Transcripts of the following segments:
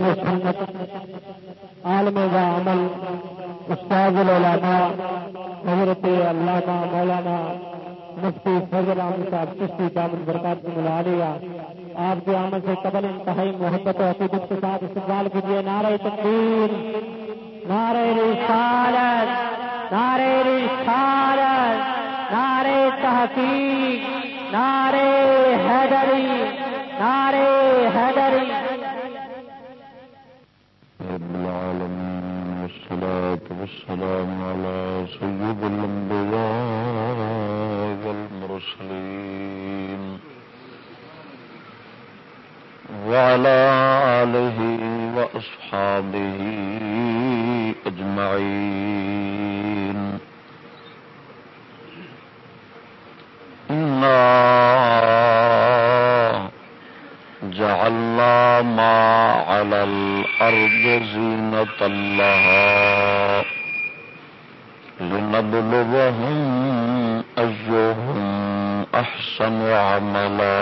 و سنت عالم و عمل استاد العلماء، حضرت علامہ مولانا مفتی فضل عامر صاحب چشتی دامن برکات کو ملا لیا آپ کے عمل سے قبل انتہائی محبت و عقیدت کے ساتھ استقبال کیجیے نعرہ تقدیر نعرہ رسالت نعرہ رسالت، نعرہ تحقیق، نعرہ حیدری نعرہ حیدری رب العالمين والصلاة والسلام على سيد الأنبياء والمرسلين وعلى آله وأصحابه أجمعين. إنا جعلنا ما على الأرض زينة لها لنبلغهم أيهم أحسن عملا.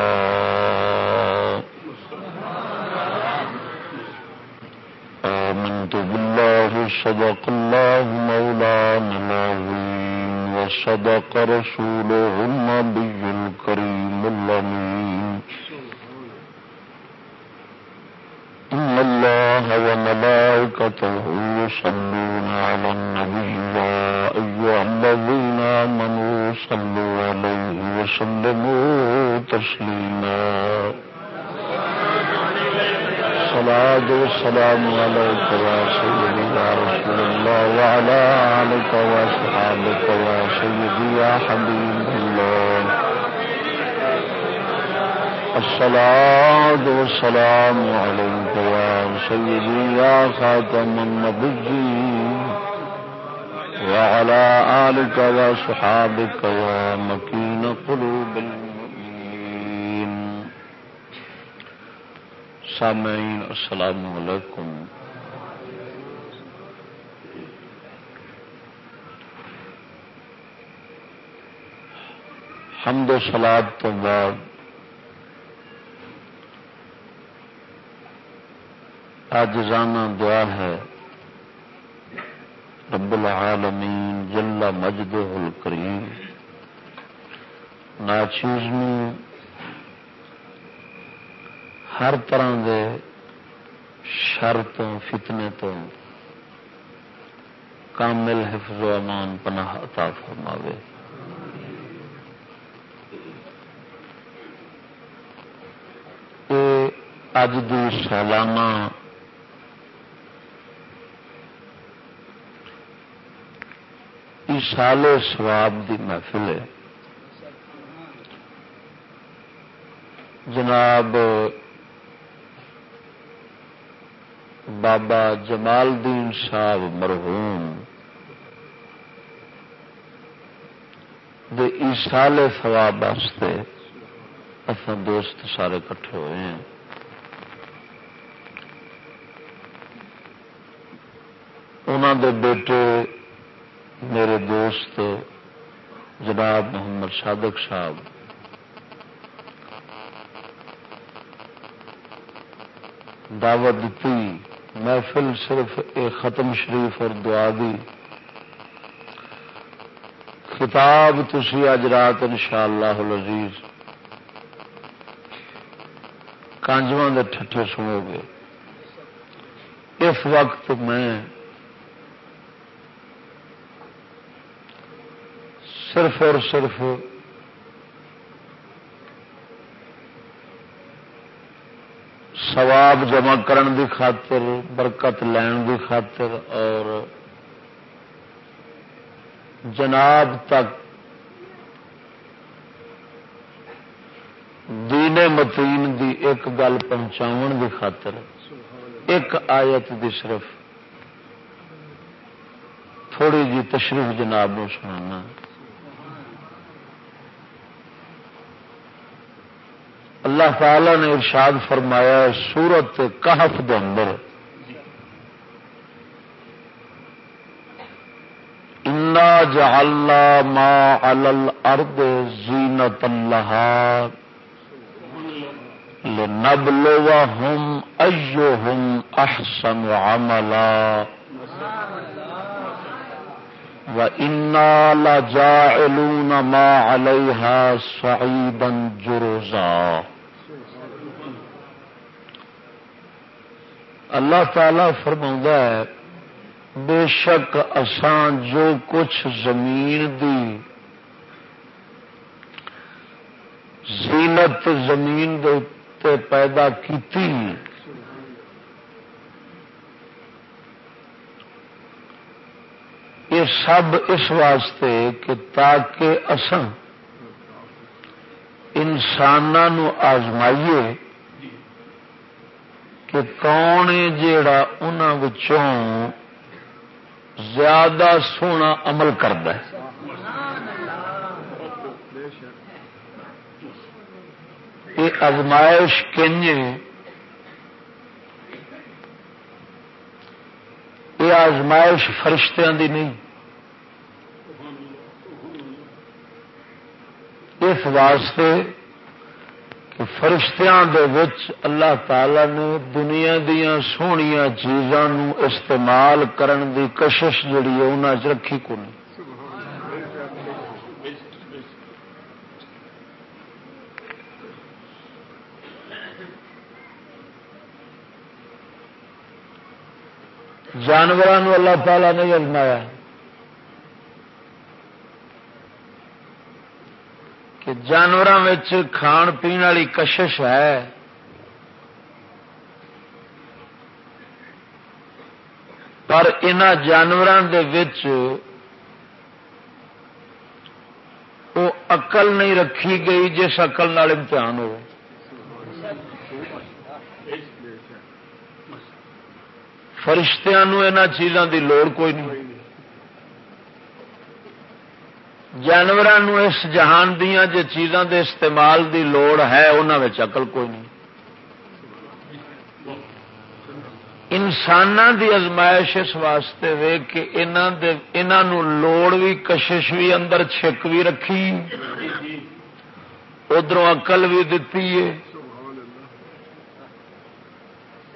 آمنت بالله، صدق الله مولانا العظيم، وصدق رسوله النبي الكريم الأمين. إن الله وملائكته يصلون على النبي يا أيها الذين آمنوا صلوا عليه وسلموا تسليما صلاة والسلام عليك يا سيدي يا رسول الله وعلى آلك وأصحابك يا سيدي يا حبيب الصلاة والسلام عليك يا سيدي يا خاتم النبيين وعلى آلك وصحابك يا مكين قلوب المؤمنين. سامعين، السلام عليكم. حمد و سلاد تو بعد آج رانا دعا ہے، رب العالمین جلا مجد الکریم۔ ناچیز ہر طرح دے شر تو فتنے تو کامل حفظ و امان پناہ عطا فرماوے۔ اج دی سالانہ سال سواب دی محفل ہے۔ جناب بابا جمال دین صاحب مرحوم دے ایسال سواب واسطے اصل دوست سارے کٹھے ہوئے ہیں۔ انہوں دے بیٹے میرے دوست جناب محمد صادق صاحب، دعوت دیتی، محفل صرف ایک ختم شریف اور دعا دی۔ خطاب تھی اج رات ان شاء اللہ لذیذ کانجواں ٹھٹے سنو گے۔ اس وقت میں صرف اور صرف سواب جمع کرن دی خاطر، برکت لین دی خاطر اور جناب تک دین متین دی ایک گل پہنچاؤ دی خاطر۔ ایک آیت دی صرف۔ تھوڑی جی تشریف جناب نو سنانا۔ اللہ تعالی نے ارشاد فرمایا سورت کہف دے اندر۔ انا جعلنا ما علی الارض زینت اللہ لنبلوهم أيهم أحسن عملا۔ وإنا لجاعلون ما عليها صعيدا جرزا۔ اللہ تعالی فرما ہے، بے شک اسان جو کچھ زمین دی۔ زینت زمین دے پیدا کیتی۔ یہ سب اس واسطے کہ تاکہ اسان انسانوں آزمائیے۔ کہ کون جیڑا انہوں زیادہ سونا عمل کرتا ہے؟ یہ ازمائش کنج یہ آزمائش فرشتوں دی نہیں۔ اس واسطے فرشتیاں دے وچ اللہ تعالی نے دنیا دیا سویا چیزاں استعمال کرن دی کشش جڑی ہے انہوں چ رکھی کو نہیں جانوروں اللہ تعالی نے ازمایا کہ جانوروں کھان پی والی کشش ہے۔ پر ان جانوروں وہ اقل نہیں رکھی گئی جس اقل نال امتحان ہو فرشتیاں ان چیزوں کی لوڑ کوئی نہیں۔ جانوروں اس جہان دیا جو چیزاں دے استعمال دی لوڑ ہے انہوں اقل کوئی نہیں۔ انسان دی ازمائش اس واسطے وے کہ انہوں لوڑ بھی کشش بھی اندر چھک بھی رکھی۔ ادھر اقل بھی دتی ہے۔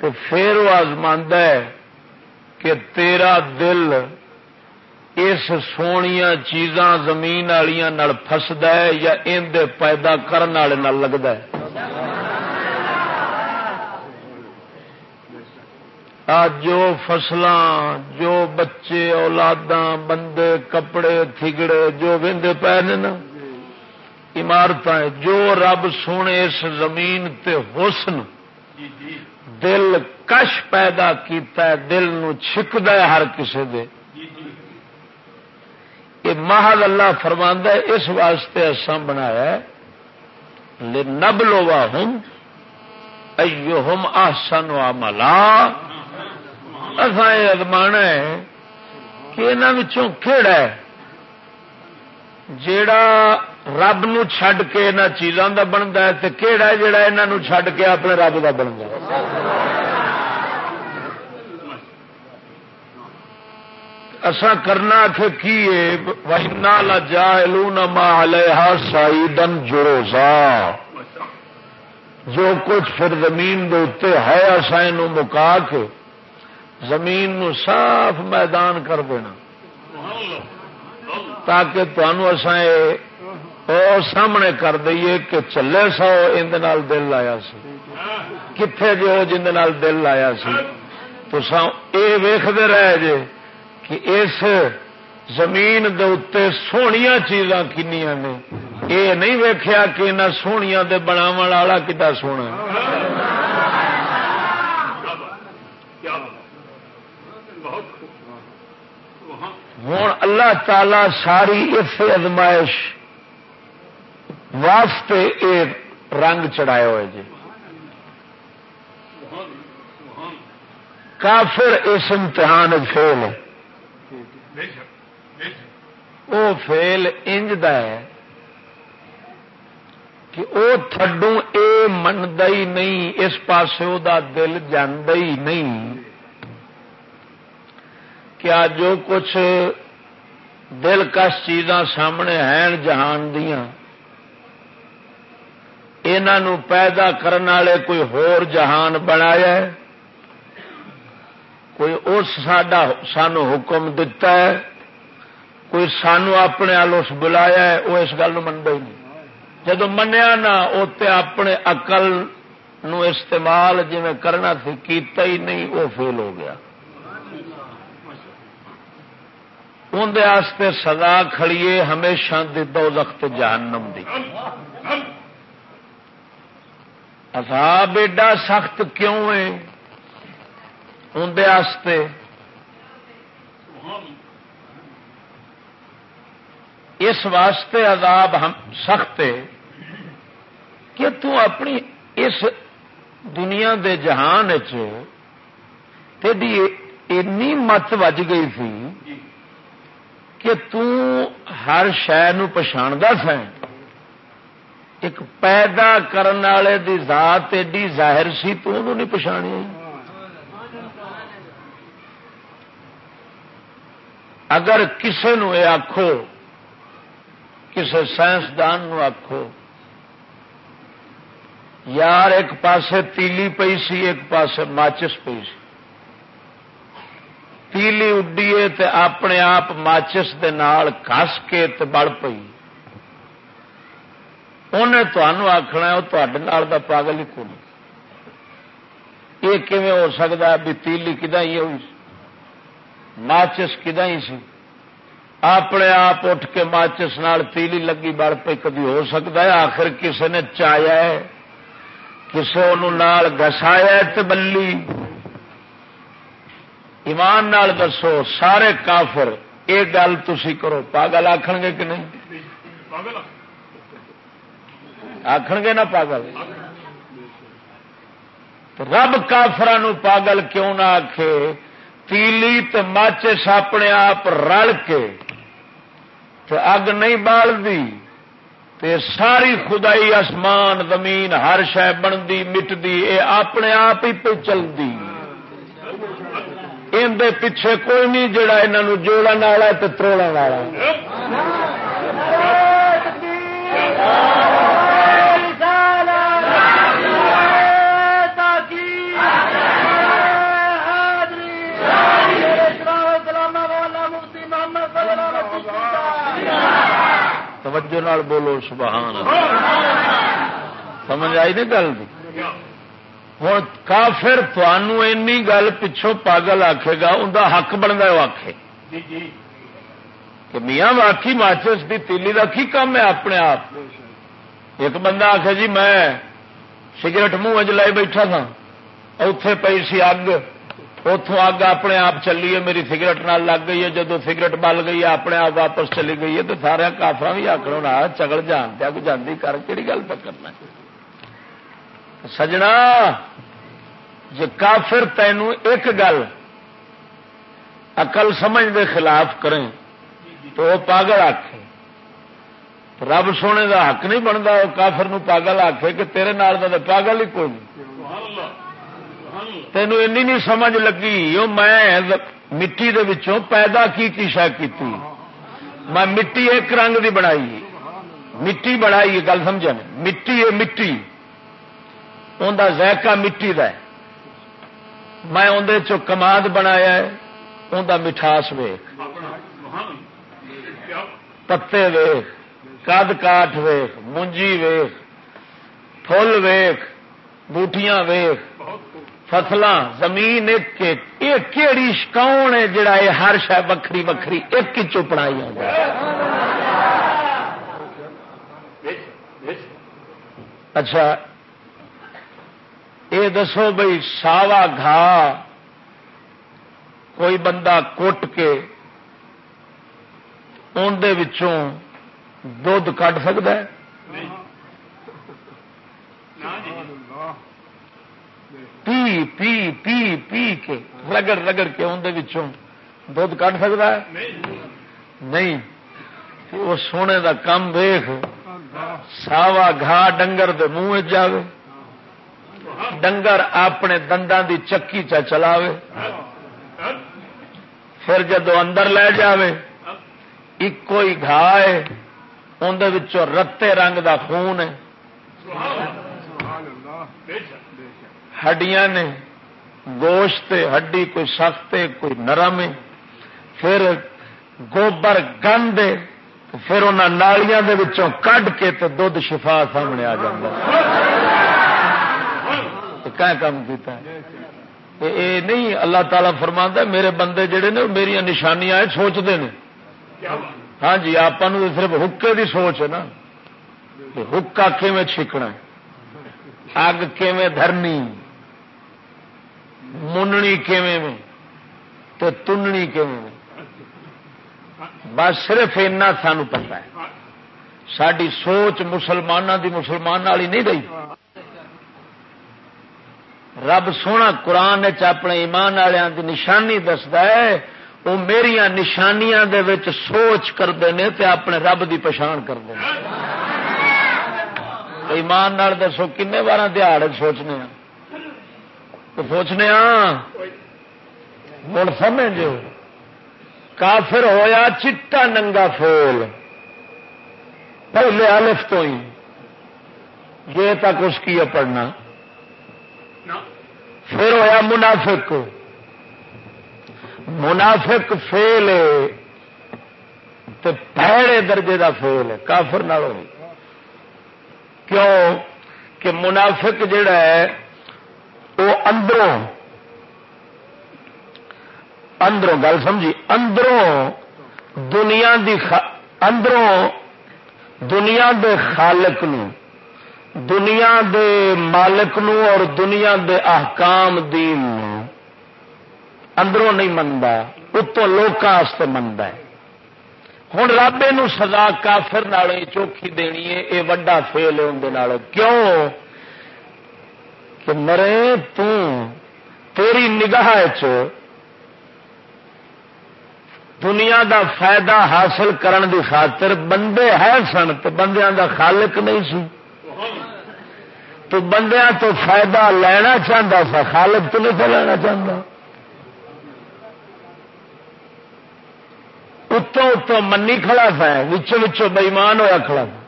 تو پھر وہ آزماندہ ہے کہ تیرا دل اس سونیا چیزاں زمین فسد ہے یا اندر پیدا کرنے والے لگتا ہے؟ جو فصل جو بچے اولاداں بندے کپڑے تھگڑے جو وہدے پے نا عمارت جو رب سونے اس زمین تے حسن دل کش پیدا کیتا ہے دل نو چھکتا ہے ہر کسے دے۔ یہ محل اللہ فرماندہ ہے، اس واسطے ایسا بنایا نب لوا ہوں ہم آسن و ملا اصا یہ ادمان ہے کہ انہوں کہڑا ہے؟ جیڑا رب نو چھڈ کے ان چیزوں کا بنتا ہے تو کہڑا ہے جڑا انہوں چھڈ کے اپنے رب کا بنتا ہے؟ اسا کرنا کہ کی وہنا لا جاہلون ما علیہا سائیدن جروزا۔ جو کچھ پھر زمین دے اتنے ہے اسا اینو مکا کے زمین نو صاف میدان کر دینا۔ تاکہ تمہوں اسا سامنے کر دئیے کہ چلے سو اندر دل لایا سی۔ کتنے جو جن دل لایا سی۔ تو سا اے ویختے رہے جے۔ کہ اس زمین دے سویا چیزاں کنیا نے۔ یہ نہیں ویخیا کہ ان سویا دے بناو والا کتا سونا ہوں اللہ تعالی ساری اس ازمائش واسطے یہ رنگ چڑھائے ہوئے جی۔ کافر اس امتحان فیل ہے۔ وہ فیل انج ہے کہ وہ تھڈو اے منتا ہی نہیں، اس پاس دل جانا ہی نہیں۔ کیا جو کچھ دلکش چیزاں سامنے ہیں جہان دیا انہوں پیدا کرنے والے کوئی ہور جہان بنایا ہے۔ کوئی اس ساڈا سانو حکم دتا ہے، کوئی سانو اپنے آل اس بلایا ہے، وہ اس گل منگا ہی نہیں۔ جب منیا نہ تے اپنے اقل نو استعمال جی کرنا سی، کیتا ہی نہیں، وہ فیل ہو گیا۔ اندر سزا کھڑیے ہمیشہ دی دو زخت جہنم دی۔ عذاب ایڈا سخت کیوں ہے؟ اندر اس واسطے عذاب ہم سخت کہ تو اپنی اس دنیا دے جہان تیری اینی مت وج گئی تھی کہ تر شہ پچھاڑا سا۔ ایک پیدا کرنے والے دی ذات ایڈی ظاہر سی تو نہیں پچھاڑی اگر کسی نو یہ آخو کسی سائنسدان آخو یار ایک پاسے تیلی پئی سی، ایک پاسے ماچس پئی سی۔ تیلی اڈیے تے اپنے آپ ماچس دے نال کس کے تے بڑ پئی۔ انہیں تمہوں آخنا وہ تے پاگل ہی کون یہ کیون ہو سکتا ہے بھی تیلی کدا ہی ہوئی؟ ماچس کدا ہی سی اپنے آپ اٹھ کے ماچس نال تیلی لگی بڑ پی کدی ہو سکتا ہے آخر کسی نے چایا ہے کسی نال گسایا بلی ایمان نال دسو سارے کافر یہ گل تھی کرو پاگل آخ گے کہ نہیں آخ گے نا پاگل رب کافران پاگل کیوں نہ آخے تیلی تو ماچس اپنے آپ رل کے اگ نہیں بالتی تے ساری خدائی آسمان زمین ہر شہ بنتی مٹتی یہ اپنے آپ ہی پہ چلتی اندر پیچھے کوئی نہیں جڑا انہوں جوڑن والا تو تروڑ والا توجہ نال بولو سبحان سمجھ آئی نہیں گل ہوں کافر تنوع گل پچھوں پاگل آکھے گا انہیں حق بنتا وہ آخے کہ میاں واقعی ماچس کی تیلی کا کی کام ہے اپنے آپ؟ ایک بندہ آخ جی میں سگریٹ منہ لائی بیٹھا تھا اتے پی سی اگ۔ اتوں اگ اپنے آپ چلی ہے، میری سگریٹ نال لگ گئی ہے جدو سگریٹ بل گئی ہے، اپنے آپ واپس چلی گئی ہے، تو سارے کافر بھی آخر ہونا چگڑ جان دیا کوئی جاندی کر کہڑی گل پہ کرنا سجنا جی کافر تینوں ایک گل اقل سمجھ دے خلاف کریں، تو وہ پاگل آخ رب سونے دا حق نہیں بنتا وہ کافر نو پاگل آخے کہ تیرے نال دا پاگل ہی کوئی نہیں۔ تینوں اینی نہیں سمجھ لگی وہ میں مٹی دے وچوں پیدا کی کی شا کی میں مٹی ایک رنگ دی بنائی۔ مٹی بنائی، گل سمجھ مٹی ہے مٹی۔ ان کا ذائقہ مٹی دا ہے۔ میں اندر چ کماد بنایا ہے۔ ان کا مٹھاس ویخ پتے ویخ کد کاٹ ویخ منجی ویخ فل ویخ بوٹیاں ویخ فصل زمین ایک یہ کہڑی کون ہے جڑا یہ ہر شہ وکری وکری ایک ہی چوپڑائی اچھا یہ دسو بھائی ساوا گھا، کوئی بندہ کوٹ کے اندر دھد کھ سکتا ہے؟ پی پی پی پی کے رگڑ رگڑ کے اندر دھد کھ سکتا ہے؟ نہیں۔ وہ سونے دا کم ویخ ساوا گھا ڈنگر دے منہ جاوے۔ ڈنگر اپنے دنداں دی چکی چا چلاوے۔ پھر جدو اندر لے جاوے ایک کوئی گھا ہے۔ اندر رتے رنگ دا خون ہے۔ ہڈیاں نے، گوشت ہڈی کوئی سخت کوئی نرم ہے، پھر گوبر، گند پھر ان نالیاں کڈ کے تو دھد شفا سامنے آ جائے کام کیتا ہے؟ اے نہیں، اللہ تعالی فرما میرے بندے جڑے نے میری نشانیاں سوچتے ہیں ہاں جی آپ صرف حکے دی سوچ ہے نا۔ حکا کیون چھکنا اگ دھرنی؟ مننی کیون تو تننی کیون بس صرف اینا سان پتا ہے ساری سوچ مسلمانوں دی مسلمان والی نہیں رہی رب سونا قرآن اپنے ایمان والوں کی نشانی دستا ہے وہ میری نشانیاں دے وچ سوچ کرتے ہیں تے اپنے رب دی پچھان کرتے ہیں ایمان نال دسو کن بار دہاڑ سوچنے تو سوچنے مڑ سمجھ کافر ہویا چٹا ننگا فول پہلے الف تو ہی۔ یہ تک اس کی پڑھنا۔ پھر ہوا منافق۔ منافق فیل پیڑے درجے کا فیل ہے۔ کافر نالوں۔ کیوں؟ کہ منافق جڑا ہے وہ اندروں. اندروں، گل سمجھی؟ اندروں دنیا دی خ... اندروں دنیا دے خالق نو دنیا دے مالک نو اور دنیا دے احکام دین نو اندروں نہیں منتا اتوں لوگوں منتا ہے۔ ہوں رب یہ سزا کافر چوکھی دینی ہے، یہ وڈا فیل ہے اندر کیوں؟ کہ مرے تیری نگاہ چ دنیا دا فائدہ حاصل کرن دی خاطر بندے ہے سن تو بندیاں دا خالق نہیں سی۔ تو بندیاں تو فائدہ لینا چاہتا سا، خالق تو نہیں لینا چاہتا اتوں اتوں منی کھڑا تھا وچوں وچوں بئیمان ہوا کھڑا تھا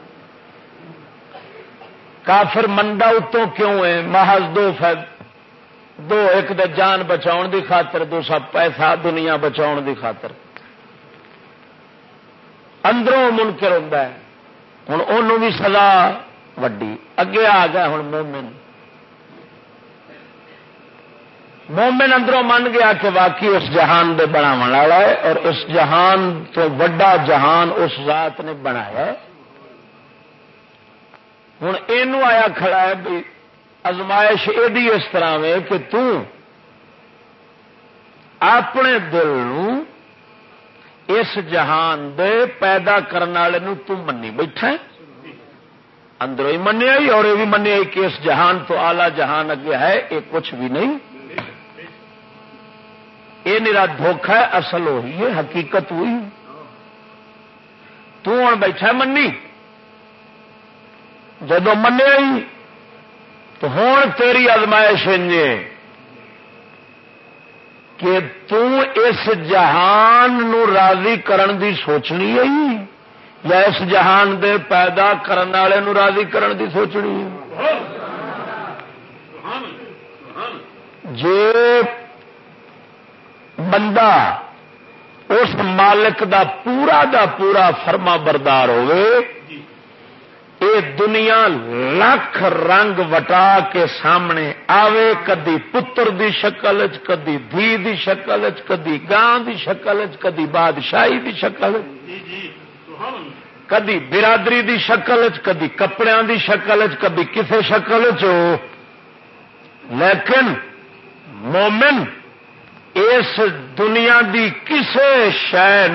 کافر منڈا اتوں کیوں ہے محض دو فائد دو ایک دے جان بچاؤ دی خاطر دوسرا پیسہ دنیا بچاؤ دی خاطر۔ اندروں منکر ہوں ہوں ان بھی سزا وڈی۔ اگے آ گیا ہوں مومن۔ مومن اندروں من گیا کہ واقعی اس جہان دے بنا والا ہے اور اس جہان تو وڈا جہان اس ذات نے بنایا ہوں یہ آیا کھڑا ہے بھی ازمائش یہ اس طرح میں کہ اپنے دل اس جہان دے پیدا کرنے والے منی بیٹھا اندروں ہی منیا اور یہ بھی منیا کہ اس جہان تو آلہ جہان اگے ہے، یہ کچھ بھی نہیں۔ یہ میرا دھوکھا ہے، اصل وہی ہے، حقیقت ہوئی تون بیٹھا منی۔ جدو منیا ہی، تو ہوں تیری ازمائش کہ اس جہان نو راضی کرن دی سوچنی ہے یا اس جہان دے پیدا کرنے والے نو راضی کرن دی سوچنی ہے؟ جے بندہ اس مالک دا پورا دا پورا فرما بردار ہوئے اے دنیا لکھ رنگ وٹا کے سامنے آوے کدی پتر دی شکل چ کدی دھی دی شکل چ کدی گان دی شکل چ کدی بادشاہی دی شکل کدی برادری دی شکل چ کدی کپڑے دی شکل چ کدی کسے شکل چ لیکن مومن اس دنیا دی کسے شہ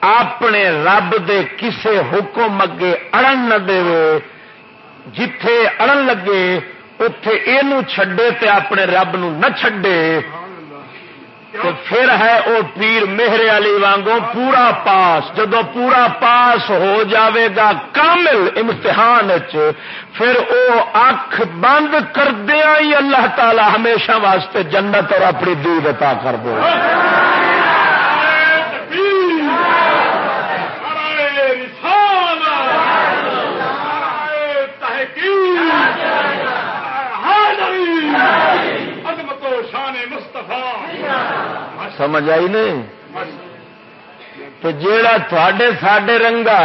اپنے رب دے کسے حکم اگے اڑن نہ دے جتھے اڑن لگے، اتے یہ چھڈے تے اپنے رب نو نہ چھڈے۔ تو پھر ہے وہ پیر مہرے والی وانگو پورا پاس۔ جدو پورا پاس ہو جاوے گا کامل امتحان پھر وہ اکھ بند کردیا ہی اللہ تعالی ہمیشہ واسطے جنت اور اپنی دودھ عطا کر دو سمجھ آئی نہیں؟ تو جیڑا تھوڑے ساڈے رنگا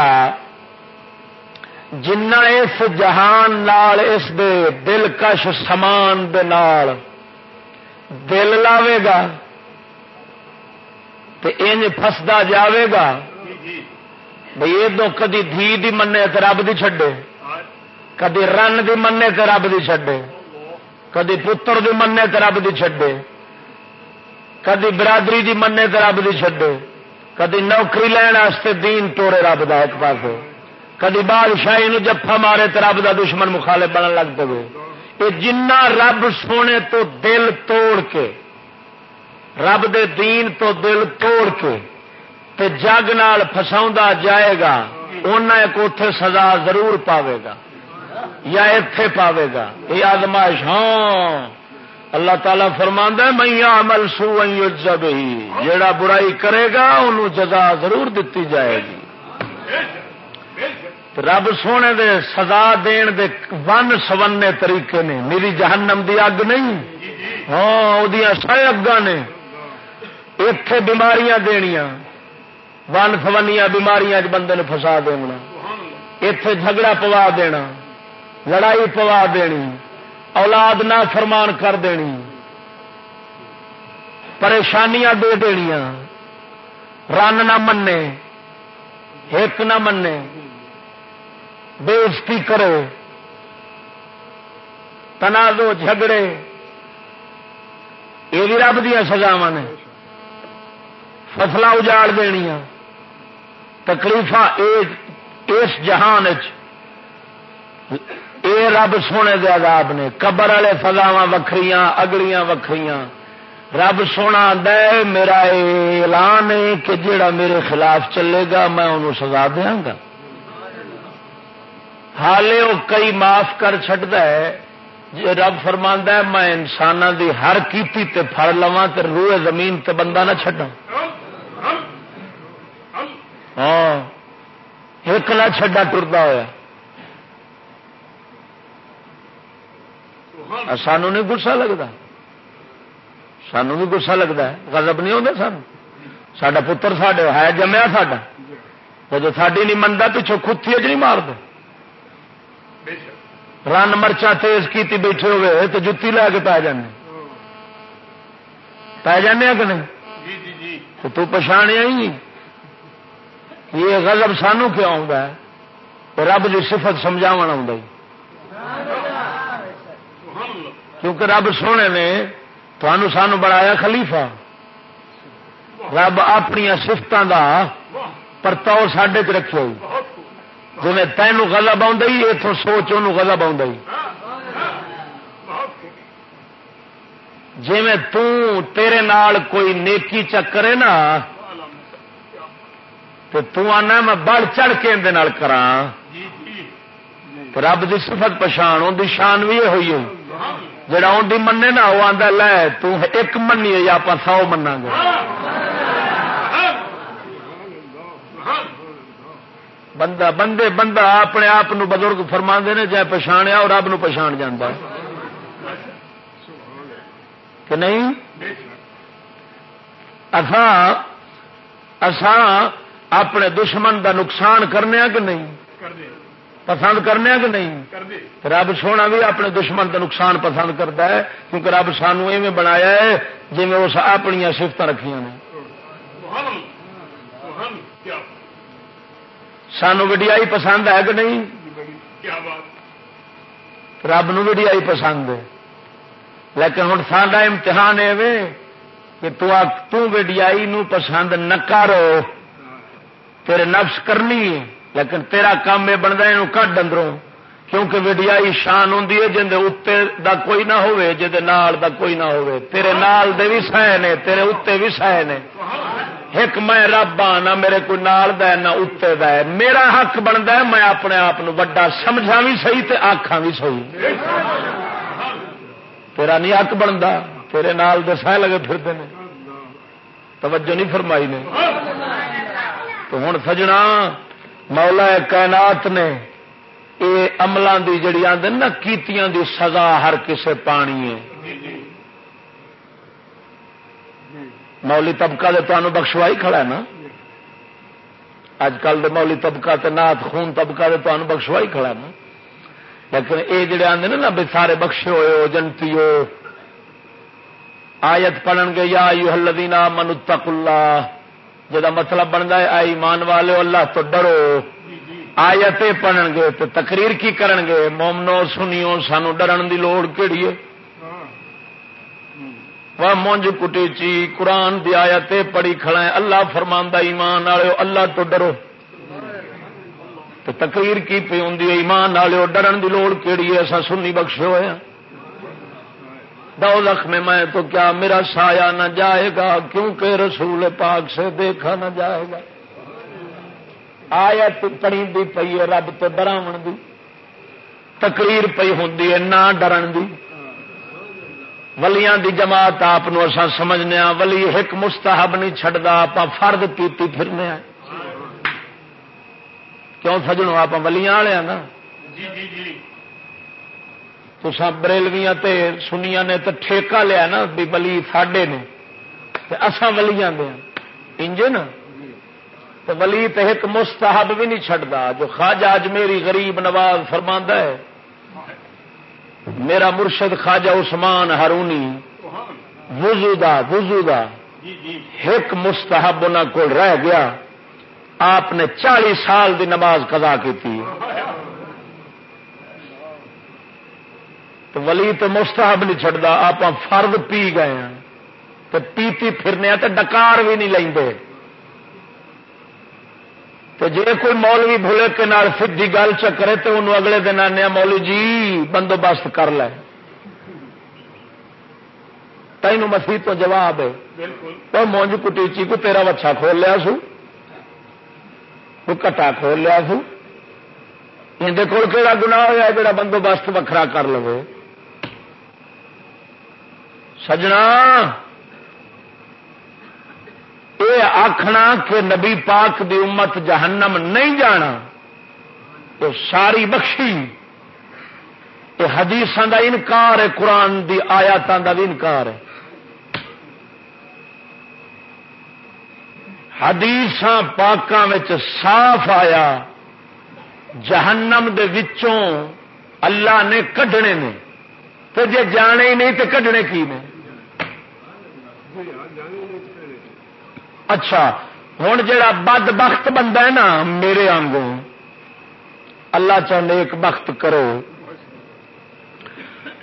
جنا اس جہان نال اس دے دلکش سمان دے نال دل لاوے گا تو انج فسدا جاوے گا، بھئی ادو کدی دھی دی منے تو رب دی چھڈے، کدی رن دی منے تو رب دی چھڈے، کدی پتر دی منے تو رب دی چھڈے۔ کدی برادری دی منے تو رب دی چھڈے کدی نوکری لین واسطے دین توڑے رب دا ایک پاس کدی بادشاہی نو جفا مارے تو رب دا دشمن مخالف بنن لگ پے یہ جنا رب سونے تو دل توڑ کے، رب دے دین تو دل توڑ کے تے جگ نال فسا جائے گا ایک اتے سزا ضرور پاوے گا، یا اتے پاوے گا۔ یہ آدمائش ہاں۔ اللہ تعالی فرما میں عمل سو جب ہی جڑا برائی کرے گا انہوں جزا ضرور دیتی جائے گی۔ رب سونے دے سزا دین دے ون سونے طریقے نے۔ میری جہنم دی اگ نہیں ہاں وہ سہ اگا نے۔ اتے بیماریاں دنیا ون سونیا بیماریاں بندے نے فسا دینا اتے جھگڑا پوا دینا، لڑائی پوا دینی۔ اولاد نہ فرمان کر دینی، پریشانیاں دے دنیا رن نہ منے ایک نہ منے بےزتی کرے تنازع، جھگڑے، یہ بھی رب دیا سزاوا نے۔ فصل اجاڑ دنیا تکلیف اس جہان اے رب سونے دے عذاب نے، قبر والے سزاوا وکری اگلیاں وکری رب سونا دے میرا اعلان ہے کہ جڑا میرے خلاف چلے گا، میں انہوں سزا دیا گا۔ حالے وہ کئی معاف کر چڈتا ہے جی رب فرما ہے، میں انسان دی ہر کیتی تے پڑ لوا تو روئے زمین تے بندہ نہ چڈا ہاں ایک نہ چڈا ٹرتا ہوا سانو نہیں گسا لگتا۔ سانو بھی گسا لگتا ہے۔ غضب نہیں آتا سان سڈا پتر سڈے ہے، جمیا ساڈا۔ جب ساری نہیں منتا پچھو کتھی چ نہیں مار دے۔ رن مرچا تیز کی بیٹھے ہوئے تو جتی لے کے پی جانے۔ پی جانے کہ نہیں؟ تو تو پچھاڑیا ہی یہ غضب سانو کیوں آ رب کی سفت سمجھا کیونکہ رب سونے نے تمہوں سانو بنایا خلیفہ۔ رب اپنی سفتوں کا پرتاؤ سڈے چ رکھے ہوئی جی تین گلب اتوں سوچ ان گلب جی تیرے نال کوئی نیکی چکرے نا، تو تنا میں بڑھ چڑھ کے اندر کرا رب کی سفت پچھان ان کی شان بھی یہ ہوئی جڑا ان کی منے نا وہ آتا لے تک منی آپ سو منا گے بندہ بندے بندہ اپنے آپ بزرگ فرما نے چاہے پچھاڑیا اور رب نو پچھان جانا کہ نہیں اسان اپنے دشمن دا نقصان کرنے کہ نہیں پسند کرنے کہ نہیں؟ رب سونا بھی اپنے دشمن کا نقصان پسند کرتا ہے کیونکہ رب سانو ایویں بنایا ہے جی اس اپنی سفت رکھیا نے۔ سانو وڈیائی پسند ہے کہ نہیں؟ رب نو وڈیائی پسند ہے۔ لیکن ہوں ساڈا امتحان کہ تو وڈیائی نو پسند نہ کرو تیرے نفس کرنی ہے۔ لیکن تیرا کام یہ بنتا یہ کٹ اندروں، کیونکہ وڈیائی شان ہوں جن اتنے دا کوئی نہ ہوئے نال دا کوئی نہ ہوئے تیرے نال دے بھی سہ نے تیرے اتنے بھی سہ نے ایک میں رب ہاں نہ میرے کوئی نال دا نہ اتنے دا ہے۔ میرا حق بنتا ہے، میں اپنے آپ وڈا سمجھا بھی صحیح تے آخا بھی صحیح۔ تیرا نہیں حق بنتا، تیرے نال دے سہ لگے پھرتے ہیں۔ توجہ نہیں فرمائی نے۔ تو ہوں سجنا۔ مولا کائنات نے یہ عملوں کی جڑی آدھے نا کیتیاں دی سزا ہر کسے پانی ہے۔ مولی طبقہ دے تمہیں بخشوائی کھڑا ہے نا۔ اج کل دے مولی طبقہ تے نات خون طبقہ دے تمہیں بخشوائی کھڑا ہے نا۔ لیکن یہ جڑے آدھے نا بھی سارے بخشے ہوئے ہو جنتی ہو آیت پڑھن گے، یا یو ہلدینا منتق اللہ۔ جا مطلب بنتا ہے آئی مان والے اللہ تو ڈرو۔ آیت پڑھن گے تو تقریر کی کرن گے؟ مومنو، سنیو، سانو ڈرن دی لوڑ کہڑی ہے؟ وہ مونج کٹی چی۔ قرآن دی آیت پڑھی کھڑا ہے۔ اللہ فرماندہ ایمان والے اللہ تو ڈرو۔ تو تقریر کی پی ہوں ایمان والے ڈرن دی لوڑ کہڑی ہے ایسا سنی بخشے ہوئے ہیں دو لکھ میں میں تو کیا میرا سایہ نہ جائے گا؟ کیونکہ رسول پاک سے دیکھا نہ جائے گا۔ آیا پڑی دی پی ہے، رب تو ڈراو دی۔ تقریر پی ہوں نہ ڈرن دی۔ ولیاں دی جماعت آپ سمجھنے ولی ایک مستحب نہیں چڈتا آپ فرد پیتی پھرنے کیوں سجنو آپ ولیاں والے نا؟ جی جی جی۔ تو سب بریلویاں تے سنیا نے تو ٹھیکہ لیا نا بھی بلی ساڈے نے۔ اسان ولیاں دیا انجن تو ولی تو ایک مستحب بھی نہیں چڈتا جو خواجہ اج میری غریب نواز فرما ہے۔ میرا مرشد خواجہ عثمان ہرونی وزو دا وزو دا۔ ایک مستحب ان کو رہ گیا۔ آپ نے چالیس سال دی نماز قضا کی تھی تو ولی تو مستحب نہیں چڑھتا آپ فرد پی گئے ہیں۔ تو پیتی پھرنے تو ڈکار بھی نہیں لیں تو جی کوئی مولوی بھولے کے نال سیدھی گل چکرے تو انہوں اگلے دن آنے مولوی جی بندوبست کر لے۔ تین مسیح تو جواب ہے۔ تو مونج کٹیچی کو تیرا بچا کھول لیا سو؟ کوئی کٹا کھول لیا سو؟ اندر کول کہڑا گنا ہوا جا بندوبست وکرا کر لو سجنا۔ یہ آخنا کہ نبی پاک دی امت جہنم نہیں جانا تو ساری بخشی۔ یہ حدیث کا انکار ہے، قرآن دی آیاتوں کا بھی انکار ہے۔ حدیث پاکوں صاف آیا، جہنم دے وچوں اللہ نے کڈنے نے۔ تو جے جانے ہی نہیں تو کڈنے کی نے؟ اچھا ہوں جا بد بخت بندہ ہے نا، میرے آنگوں۔ اللہ چاہے ایک بخت کرو۔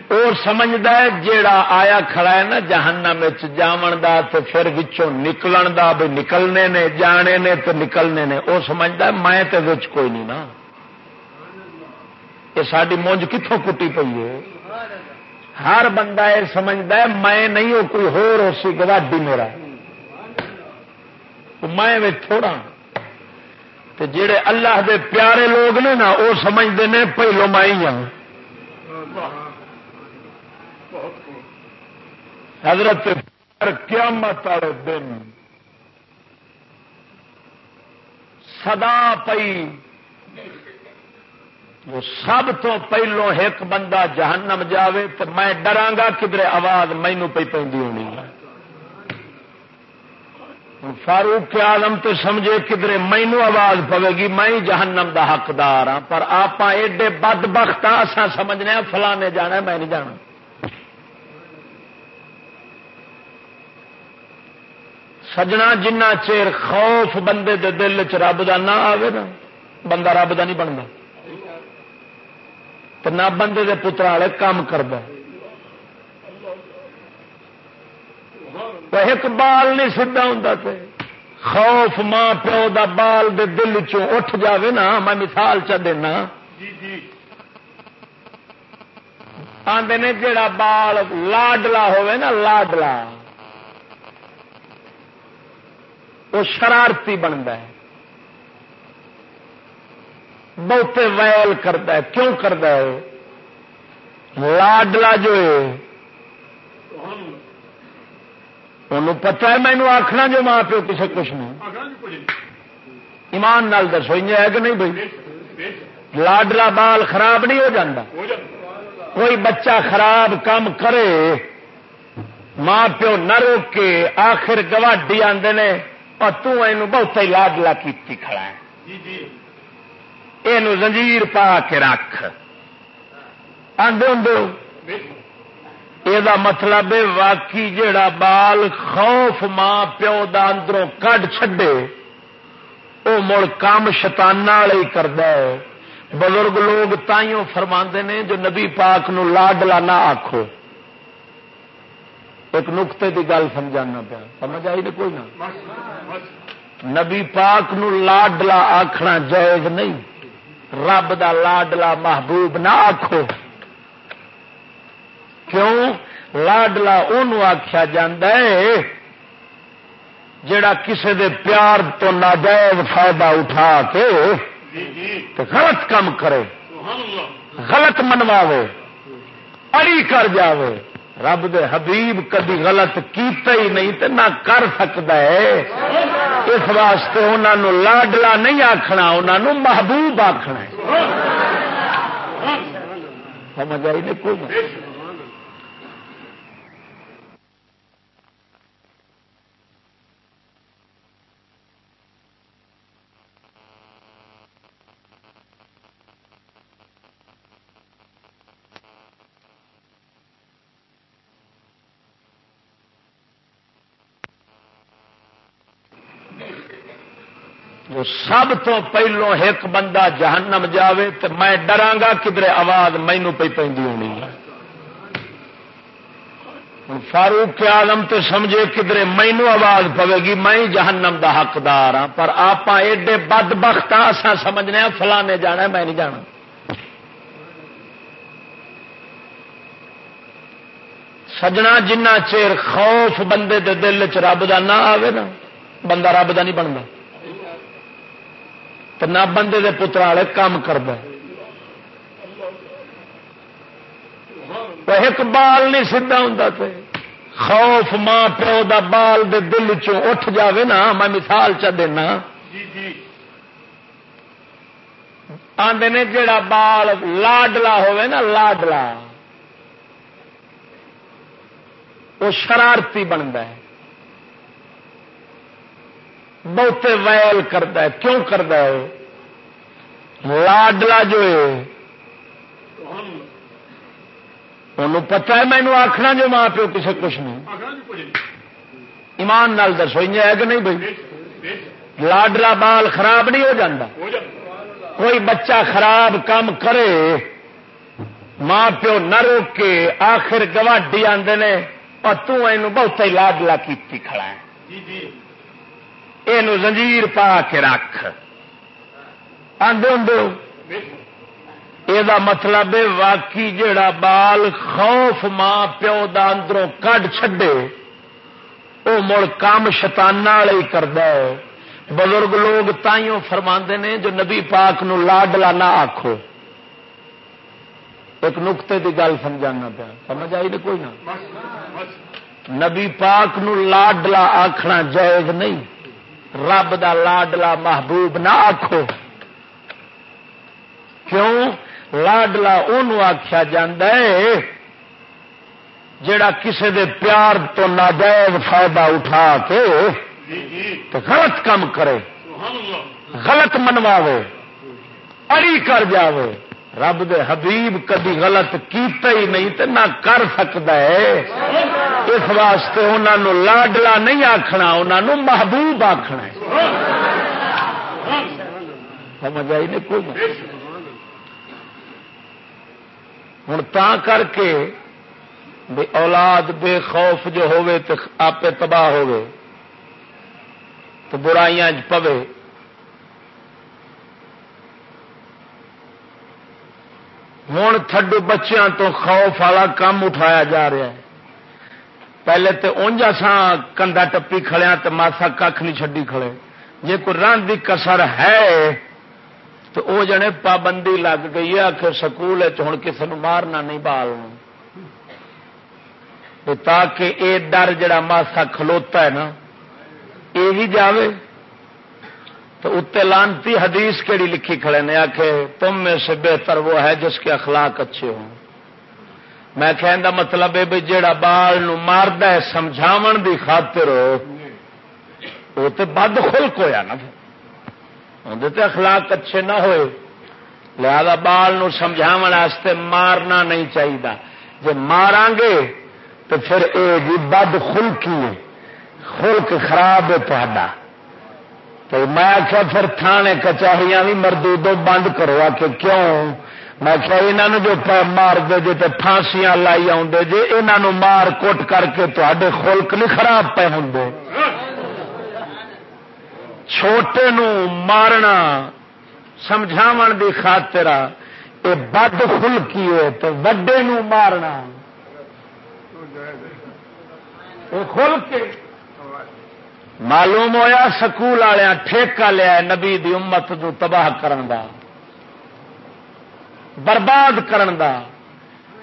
اور سمجھتا ہے، جیڑا آیا کھڑا ہے نا، جہنم جاون دا تو پھر وچوں نکلن دا بھی نکلنے نے، جانے نے تو نکلنے نے وہ سمجھتا ہے، میں تو وچ کوئی نہیں نا۔ یہ ساری مونج کتوں کٹی پی ہے؟ ہر بندہ یہ سمجھتا ہے، میں نہیں ہوں کوئی ہو سی گواڈی میرا۔ میں تھوڑا۔ تو جڑے اللہ دے پیارے لوگ نے نا وہ سمجھتے ہیں پہلو میں ہی ہوں حضرت قیامت والے دن سدا پئی۔ وہ سب تو پہلو ایک بندہ جہنم جاوے تو میں ڈرا کدھر آواز مینو پی پی ہونی۔ ہے فاروق آلم تو سمجھے کدھر مینو آواز پوے گی، میں جہنم دا حقدار ہاں پر آپ ایڈے بد بخت ہاں سمجھنے ہاں فلانے جانا میں نہیں جانا۔ سجنا جنہ چیر خوف بندے دے دل چ رب کا نہ آئے نا، بندہ رب کا نہیں بنتا نہ بندے دے پتر والے کام کرتا ایک بال نہیں سیدا ہوں خوف ماں پیو دا بال دے دل اٹھ جاوے نا میں مثال چ دینا۔ آدھے نے جڑا بال لاڈلا ہوئے نا لاڈلا۔ وہ شرارتی بنتا ہے۔ بہتے ویل کرتا ہے۔ کیوں کرتا ہے؟ لاڈلا جو ہے انہوں پتا ہے مینو آخنا جو ماں پیو کسی کچھ نہیں۔ ایمان نال دسو ہے کہ نہیں بھائی؟ لاڈلا بال خراب نہیں ہو جاتا کوئی بچہ خراب کام کرے، ماں پیو نہ روک کے آخر گواڈی آدھے نے، اور تہت ہی لاڈلا کی کھڑا ہے۔ یہ زنجیر پا کے رکھ۔ آدھے ہوں یہ مطلب واقعی جڑا بال خوف ماں پیو دا اندروں کڈ چھڈے وہ مڑ کام شتانہ ہی کرد بزرگ لوگ تائیوں فرما نے، جو نبی پاک نو لاڈلا نہ آخو ایک نقطے کی گل سمجھانا پیا۔ سمجھ آئی کوئی نہ؟ نبی پاک نو لاڈلا آخنا جائز نہیں۔ رب دا لاڈلا محبوب نہ آخو کیوں لاڈلا ان آخیا جا کسی دے پیار تو ناجائز فائدہ اٹھا کے غلط کام کرے غلط منواوے اڑی کر جاوے رب دے حبیب کدی غلط کیتا ہی نہیں تے نہ کر سکتا ہے اس واسطے انہوں لاڈلا نہیں آخنا انہوں محبوب آخنا سمجھ آئی نہیں کوئی جو سب تو پہلو ایک بندہ جہنم جاوے تو میں ڈرا گا کدھر آواز مینو پہ پہ ہونی فاروق کے آلم تو سمجھے کدھر مینو آواز پوے گی، میں جہنم دا حقدار ہاں پر آپ ایڈے بد بخت ہاں سمجھنے ہاں فلانے جانا میں نہیں جانا۔ سجنا جنہ چیر خوف بندے دے دل چ رب کا نہ آئے نا، بندہ رب کا نہیں بنتا۔ تو نہ بندے دے پتر والے کام کرد ایک بال نہیں سیدا ہوں خوف ماں پیو دا بال دے دل اٹھ جاوے نا، میں مثال چ دینا۔ آدھے نے جڑا بال لاڈلا ہوئے نا لاڈلا وہ شرارتی بنتا ہے۔ بہتے ویل کرتا ہے۔ کیوں کرتا ہے؟ لاڈلا جو ہے۔ انہوں پتا ہے مینو آخنا جو ماں پیو کسی کچھ نہیں۔ ایمان نال دسو ہے کہ نہیں بھائی؟ لاڈلا بال خراب نہیں ہو جاتا کوئی بچہ خراب کام کرے، ماں پیو نہ روک کے آخر گواڈی آدھے نے، اور تین بہت ہی لاڈلا کی کھڑا ہے۔ یہ زنجیر پا کے رکھ۔ آدھے یہ مطلب واقعی جڑا بال خوف ماں پیو دا اندروں کڈ چھڈے وہ مڑ کام شتانہ ہی کرد بزرگ لوگ تائیوں فرما نے، جو نبی پاک نو لاڈلا نہ آخو ایک نقطے کی گل سمجھانا پیا۔ سمجھ آئی نہیں کوئی نہ؟ نبی پاک نو لاڈلا آخنا جائز نہیں۔ رب دا لاڈلا محبوب نہ آخو کیوں؟ لاڈلا ان آخیا جا کسی دے پیار تو ناجائز فائدہ اٹھا کے تو غلط کام کرے، غلط منواوے، اڑی کر جاوے۔ رب دے حبیب کدی غلط کیتا ہی نہیں تو نہ کر سکتا ہے۔ اس واسطے انہوں لاڈلا نہیں آخنا انہوں محبوب آخنا سمجھ آئی نہیں کوئی ہوں تا کر کے بے اولاد، بے خوف جو ہوئے تو آپ تباہ ہوئے تو برائیاں پوے۔ ہوں تھڈو بچیاں تو خوف والا کام اٹھایا جا رہا ہے۔ پہلے تو اونجا سا کنڈا ٹپی کھڑیا تو ماسا کھ نہیں چڈی کھڑے۔ جی کوئی رن کی کسر ہے تو وہ جنے پابندی لگ گئی ہے، آخر سکول ہوں کسی نے مارنا نہیں بال تاکہ اے ڈر جڑا ماسا کھلوتا ہے نا یہ بھی جاوے۔ تو اتنے لانتی حدیث کیڑی لکھی کھڑے نے آ تم میں سے بہتر وہ ہے جس کے اخلاق اچھے ہوں۔ میں کہنے مطلب ہے بھائی جہا بال مارد سمجھاو دی خاطر وہ تو بد خلق ہوا نا اندر اخلاق اچھے نہ ہوئے۔ لہذا بال سمجھاو مارنا نہیں چاہیے جی مارا گے تو پھر یہ جی بد خلکی ہے۔ خلق خراب ہے تا تو میں آخیا پھر تھانے کچہریاں بھی مردودو بند کرو آ کے کیوں؟ میں کیا یہاں جو مار دے جے تو پھانسیاں لائی آدھے جے یہ مار کوٹ کر کے تے خلق نہیں خراب پے ہوں چھوٹے نو مارنا سمجھاو دی خاطر یہ بد خلکی ہے تو وڈے نو مارنا۔ کھل کے معلوم ہوا سکول والیا ٹھیکا لیا نبی دی امت نو تباہ کرن دا۔ برباد کرن دا۔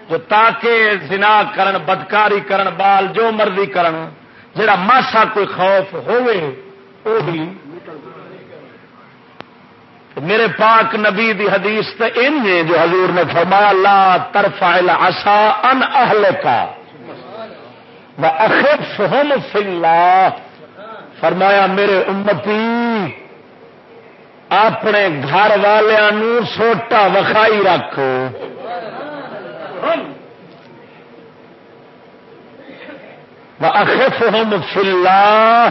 جو تاکہ زنا کرن، بدکاری کرن، بال جو مرضی کرن، جڑا ماسا کوئی خوف ہوئے وہ بھی۔ میرے پاک نبی دی حدیث تے ان جو حضور نے فرمایا، لا ترفع العصا ان اہل کا اخف ہم فلا فرمایا، میرے امتی اپنے گھر والوں سوٹا وکھائی رکھ اخف ہم فلا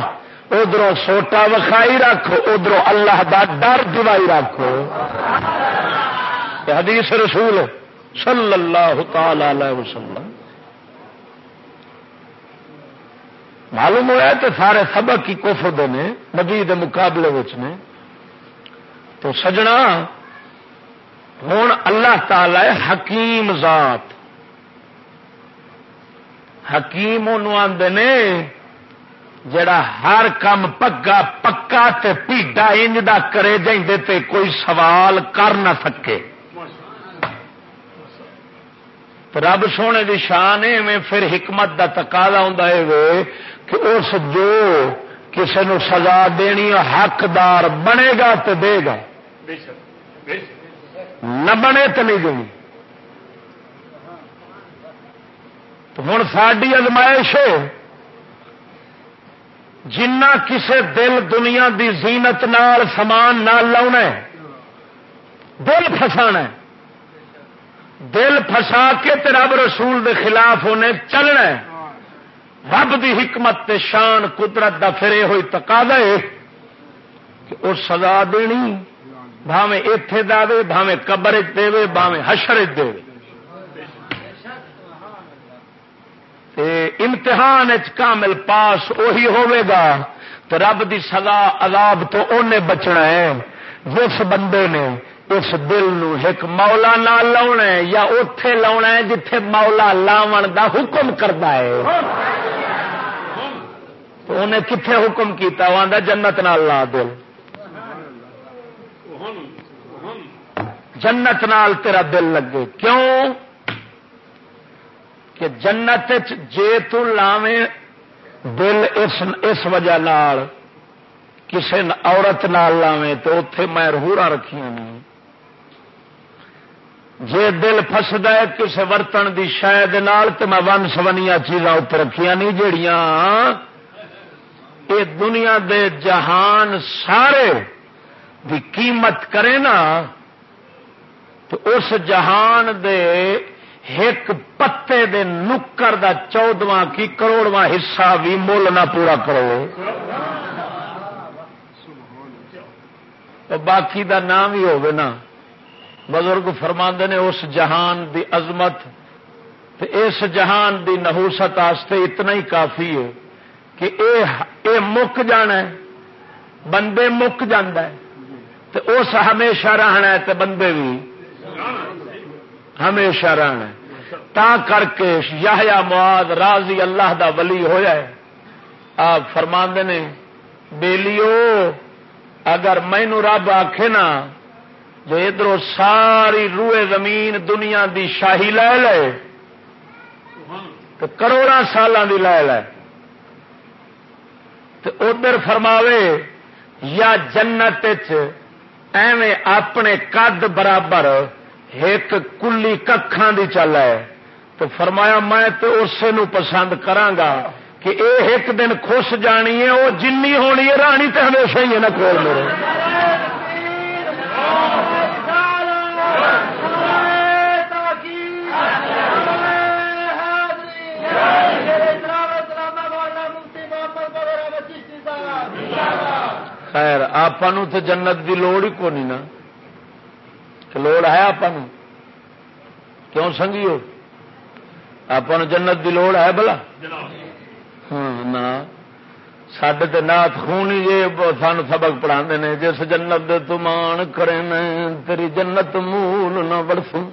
ادھر سوٹا وکھائی رکھ ادھر اللہ دا ڈر دوائی رکھو۔ حدیث رسول صلی اللہ تعالی وسلم۔ معلوم ہوا تو سارے سبق کی کوفد نے نبی دے مقابلے نے۔ تو سجنا ہوں اللہ تعالی حکیم ذات۔ حکیم آدھے نے جڑا ہر کام پگا پکا تے پیڈا انج دا کرے جائیں تے کوئی سوال کر نہ سکے۔ رب سونے کی شان ہے پھر حکمت کا تقاضا ہوں کہ اس جو کسی نو سزا دینی، حقدار بنے گا تو دے گا۔ نہ بنے تو نہیں دینی ہوں ساری ازمائش جنا کسے دل دنیا دی زینت نال، سامان نہ لاؤنا دل فسا دل فسا کے رب رسول دے خلاف انہیں چلنا رب دی حکمت تے شان قدرت دا پھر یہ ہوئی تقاضا ہے کہ وہ سزا دینی۔ بھاوے اتے دے بھاوے قبر دے بھاوے حشر دے امتحان کامل پاس اہی ہوے گا تو رب دی سزا عذاب تو انہیں بچنا ہے۔ جس بندے نے اس دل نو ایک مولا نہ لاؤنا یا اتے لاؤنا ہے جتھے مولا لاون دا حکم کرتا ہے۔ تو انہیں کتنے حکم کیتا؟ وہ آدھا جنت نال لا دل۔ جنت نال تیرا دل لگے۔ کیوں؟ کہ جنت جے تو لاویں دل اس اس وجہ نال کسی عورت نال لاویں تو اتے میں رہورا رکھیاں نہیں جے دل فسد ہے کسی برتن کی شاید نال تو میں ون سونیا چیزاں اتر رکھیا نہیں جہیا یہ دنیا دے جہان سارے دی قیمت کرے نا تو اس جہان دے ایک پتے دے نکر دا چودواں کی کروڑواں حصہ بھی مول نہ پورا کرو۔ باقی دا نام ہی ہوگا نا۔ بزرگ فرما نے اس جہان دی عظمت اس جہان دی نحوست آستے اتنا ہی کافی ہے کہ اے اے مک جانا ہے، بندے مک ہے۔ تو اس ہمیشہ رہنا ہے تو بندے بھی۔ ہمیشہ رہنا تا کر کے یا مواد راضی اللہ دا ولی ہو جائے آپ فرما نے، بیلیو، اگر مینو رب آخے نا، جو ادھر ساری روئے زمین دنیا دی شاہی لے لے، تو کروڑا سالوں کی لے لے۔ تو ادھر فرماوے، یا جنت ایویں اپنے قد برابر ایک کلی ککھان دی چل ہے۔ تو فرمایا میں تو اسے نو پسند کرانگا کہ اے ایک دن خوش جانی ہے وہ جنی ہونی ہے، رانی تو ہمیشہ ہی ہے نا کول میرے۔ خیر آپ تو جنت کی لوڑ ہی کونی نا۔ لوڑ ہے آپ کیوں سنگھی ہو آپ جنت کی لوڑ ہے بلا ہاں سڈے تو نات خون جی سان سبق پڑھا نے جس جنت تمان کرے تیری جنت مول نہ برسوں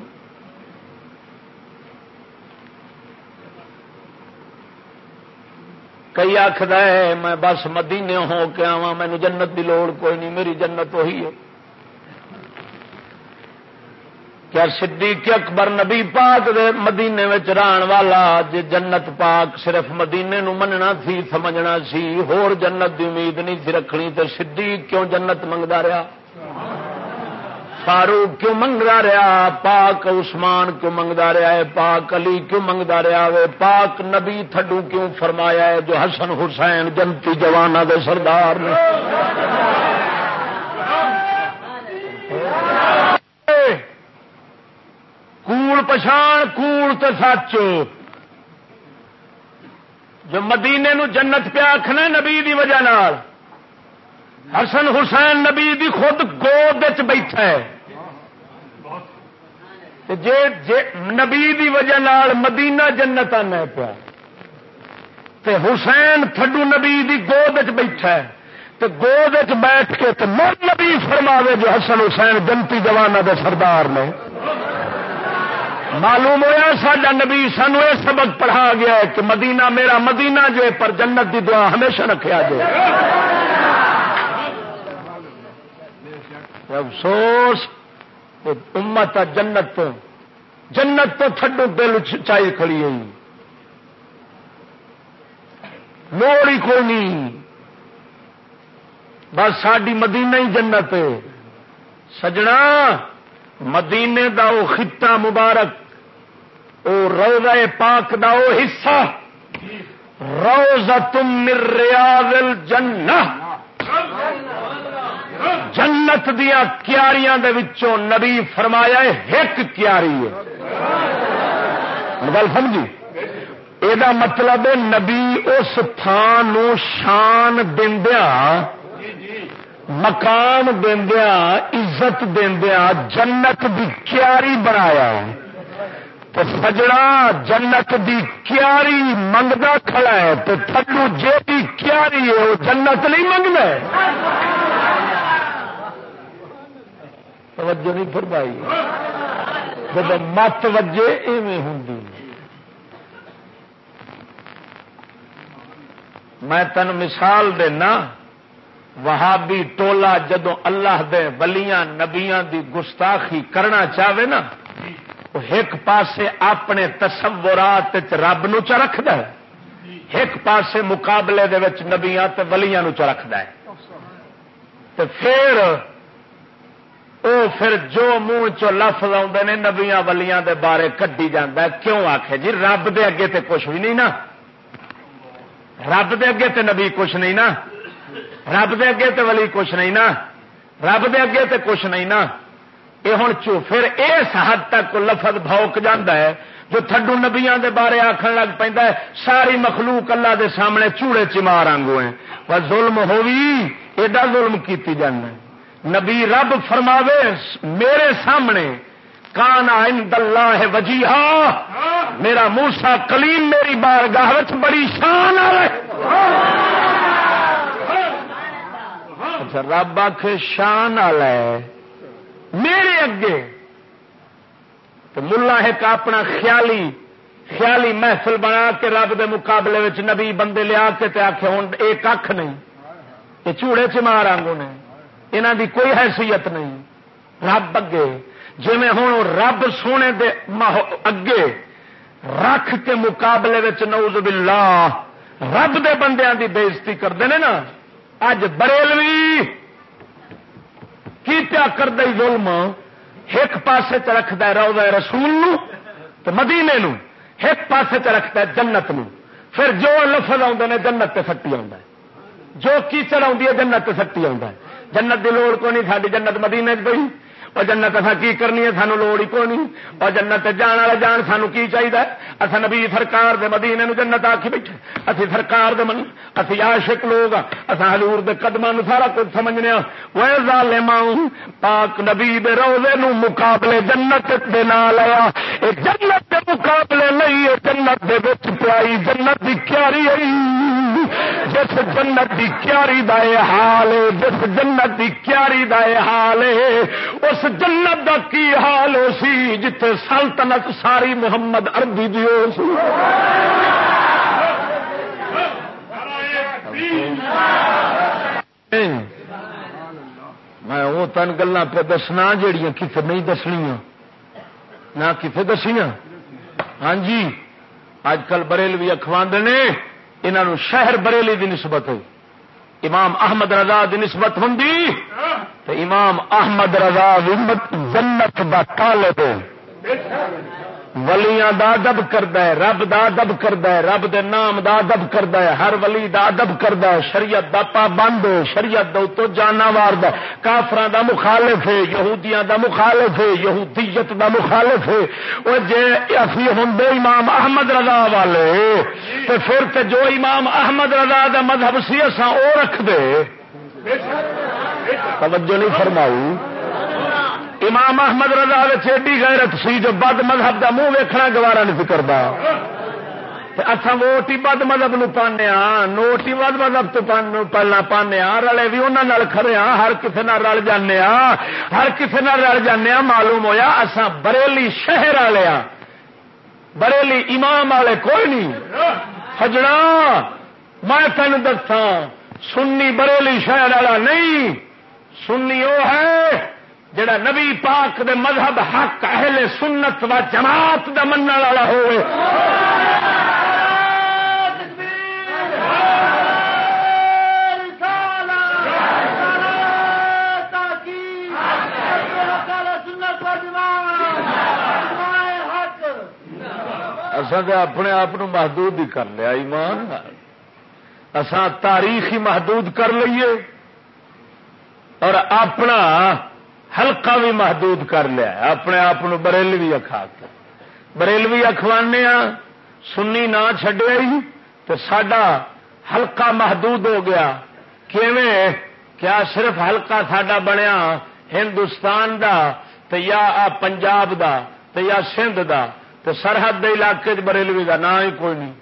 کئی آخد ہے میں بس مدینے ہو کے آوا مینو جنت کی لوڑ کوئی نہیں میری جنت وہی ہے کیا صدیق اکبر نبی پاک دے مدینے میں رہن والا جی جنت پاک صرف مدینے نو مننا سی سمجھنا سی ہور جنت دی امید نہیں سی رکھنی تو صدیق کیوں جنت منگتا رہا فاروق کیوں منگتا رہا پاک عثمان کیوں منگتا رہا ہے پاک علی کیوں منگتا رہا ہے پاک نبی تھڈو کیوں فرمایا ہے جو حسن حسین جنتی جوانا دے سردار نے کوڑ پچھان کوڑ تو سچ؟ جو مدینے نو جنت پیا آخنا نبی دی وجہ نال۔ حسن حسین نبی دی خود گود بیٹھا ہے۔ جے جے نبی دی وجہ نال مدینہ جنت آنا پیا۔ تے حسین تھڈو نبی دی گود بیٹھا ہے۔ تے گود بیٹھ کے تے مر نبی فرماوے جو حسن حسین جنتی جوانا دے سردار نے۔ معلوم ہوا سڈا نبی سانو یہ سبق پڑھا گیا ہے کہ مدینہ میرا مدینہ جو پر جنت دی دعا ہمیشہ رکھا جائے۔ افسوس امت جنت تو جنت تو تھڈو دل چائی کھڑی ہوئی۔ لوڑ ہی کوئی نہیں۔ بس ساری مدینہ ہی جنت سجنا مدینے دا وہ خطہ مبارک۔ او روزہ پاک دا او حصہ۔ روزہ تم مر ریاض الجنہ۔ جنت دیا کیاریاں دے وچوں نبی فرمایا ایک کیاری ہے۔ گل سمجھی؟ یہ مطلب نبی اس تھان شان دیا مقام دیا عزت دیا جنت دی کیاری بنایا تو سجڑا جنت دی کیاری منگتا کھڑا ہے تو تھڈو جی کیاری ہے وہ جنت نہیں منگنا توجہ نہیں فرمائی۔ جب مت وجے ایویں ہوں میں تین مثال دینا، وہابی ٹولا جدو اللہ دے بلیاں نبیاں دی گستاخی کرنا چاہے نا ایک پاسے اپنے تصورات رب نو چ رکھد ایک پاسے مقابلے دے وچ نبیاں تے ولیاں نو چ رکھد پھر او پھر جو منہ چ لفظ آتے نے نبیاں ولیاں دے بارے کڈی جانا کیوں آخ جی رب دے اگے تے کچھ بھی نہیں نا۔ رب دے اگے تے نبی کچھ نہیں نا۔ رب دے اگے تے ولی کچھ نہیں نا۔ رب دے اگے تے کچھ نہیں نا۔ یہ ہوں پھر اس حد تک لفظ بھوک بوک ہے، جو تھڈو نبیا دے بارے آخر لگ پہ ساری مخلوق اللہ دے سامنے چوڑے چمار آنگو ہیں۔ پر ظلم ہوئی ایڈا ظلم کیتی جانا نبی رب فرماوے، میرے سامنے کان عند اللہ وجیہا۔ میرا موسا کلیم میری بار گاہ بڑی شان آئے اچھا، رب آخ شان آ میرے اگے۔ تو ملا ایک اپنا خیالی خیالی محفل بنا کے رب دے مقابلے وچ نبی بندے لیا کے آخ ہوں یہ کھ نہیں یہ چوڑے چمار آنگو نے یہاں دی کوئی حیثیت نہیں۔ رب اگے۔ جی ہوں رب سونے دے اگے رکھ کے مقابلے وچ نعوذ باللہ رب دے بندیاں دی بےزتی کرتے ہیں نا۔ اج بریلوی کی پیا کر ظلم ایک پاسے چ رکھد روزہ رسول نو تو مدینے نو، ایک پاس چ رکھد ہے جنت نو۔ پھر جو لفظ آتے ہیں جنت تے سٹی آتا ہے۔ جو کیچڑ آتی ہے جنت تے سٹی آتا ہے۔ جنت کی لوڑ کو نہیں ساری جنت مدینے پی اور جنت اصا کی کرنی ہے؟ سانو لوڑ ہی کونی۔ اور جنت جان والے جان سانو کی چاہیے اصا نبی سرکار دے مدینے نو جنت آخی بیٹھے۔ اسی سرکار دے من اسی عاشق لوگ اصا حضور دے قدماں سارا کچھ سمجھنے وہ ظالماں، پاک نبی دے روزے نو مقابلے جنت دے نال آیا۔ اے جنت دے مقابلے نہیں جنت دے وچ پیائی جنت دی کیاری آئی۔ جس جنت دی کیاری دا حال ہے، جس جنت دی کیاری دا حال ہے۔ اس جنت دا کی حال ہو سی جتھے سلطنت ساری محمد عربی دی ہو سی۔ ہاں۔ میں وہ تن گلا پہ دسنا جہیا کتنے نہیں دسنیا نہ کتنے دسیا ہاں جی اج کل بریلوی اخواند نے۔ انہوں شہر بریلی دی نسبت ہوئی۔ امام احمد رضا دی نسبت ہوں تو امام احمد رضا جنت دا طالب ولیاں دا ادب کرد رب دا ادب کرد رب دے نام دا ادب کرد ہر ولی دا ادب کرد شریعت دا پابند شریعت دا تو جانا وار کافران دا مخالف ہے، یہودیاں دا مخالف ہے، یہودیت دا مخالف ہے۔ وہ جے اسی ہوں امام احمد رضا والے تو پھر تے جو امام احمد رضا دا مذہب سی، اساں او رکھ دے۔ توجہ نہیں فرماؤ امام احمد رضا ایڈی غیرت سی جو بد مذہب دا منہ ویکھنا گوارا نہیں کرتا اچھا ووٹ ہی بد مذہب نو پانے نوٹ ہی بد مذہب تو پہلنا پانے رلے بھی انہوں کھڑے ہاں ہر کسی رل جانے ہر کسی رل جانے معلوم ہویا اسا بریلی شہر والے بریلی امام والے کوئی نہیں۔ سجنا، میں تین دسا سنی بریلی شہر والا نہیں۔ سنی وہ ہے۔ جڑا نبی پاک دے مذہب حق، اہل سنت و جماعت دا من والا ہوئے۔ اصل اپنے آپ محدود ہی کر لیا، ایمان اسان تاریخ ہی محدود کر لیے اور اپنا ہلکا بھی محدود کر لیا اپنے آپ بریلوی اخا کر بریلوی اخوانے سنی نہ چڈیا ہی تو سڈا ہلکا محدود ہو گیا۔ کیویں؟ کیا صرف ہلکا سڈا بنیا ہندوستان دا تو یا پنجاب دا تو یا سندھ دا تو سرحد دے علاقے بریلوی دا نہ ہی کوئی نہیں۔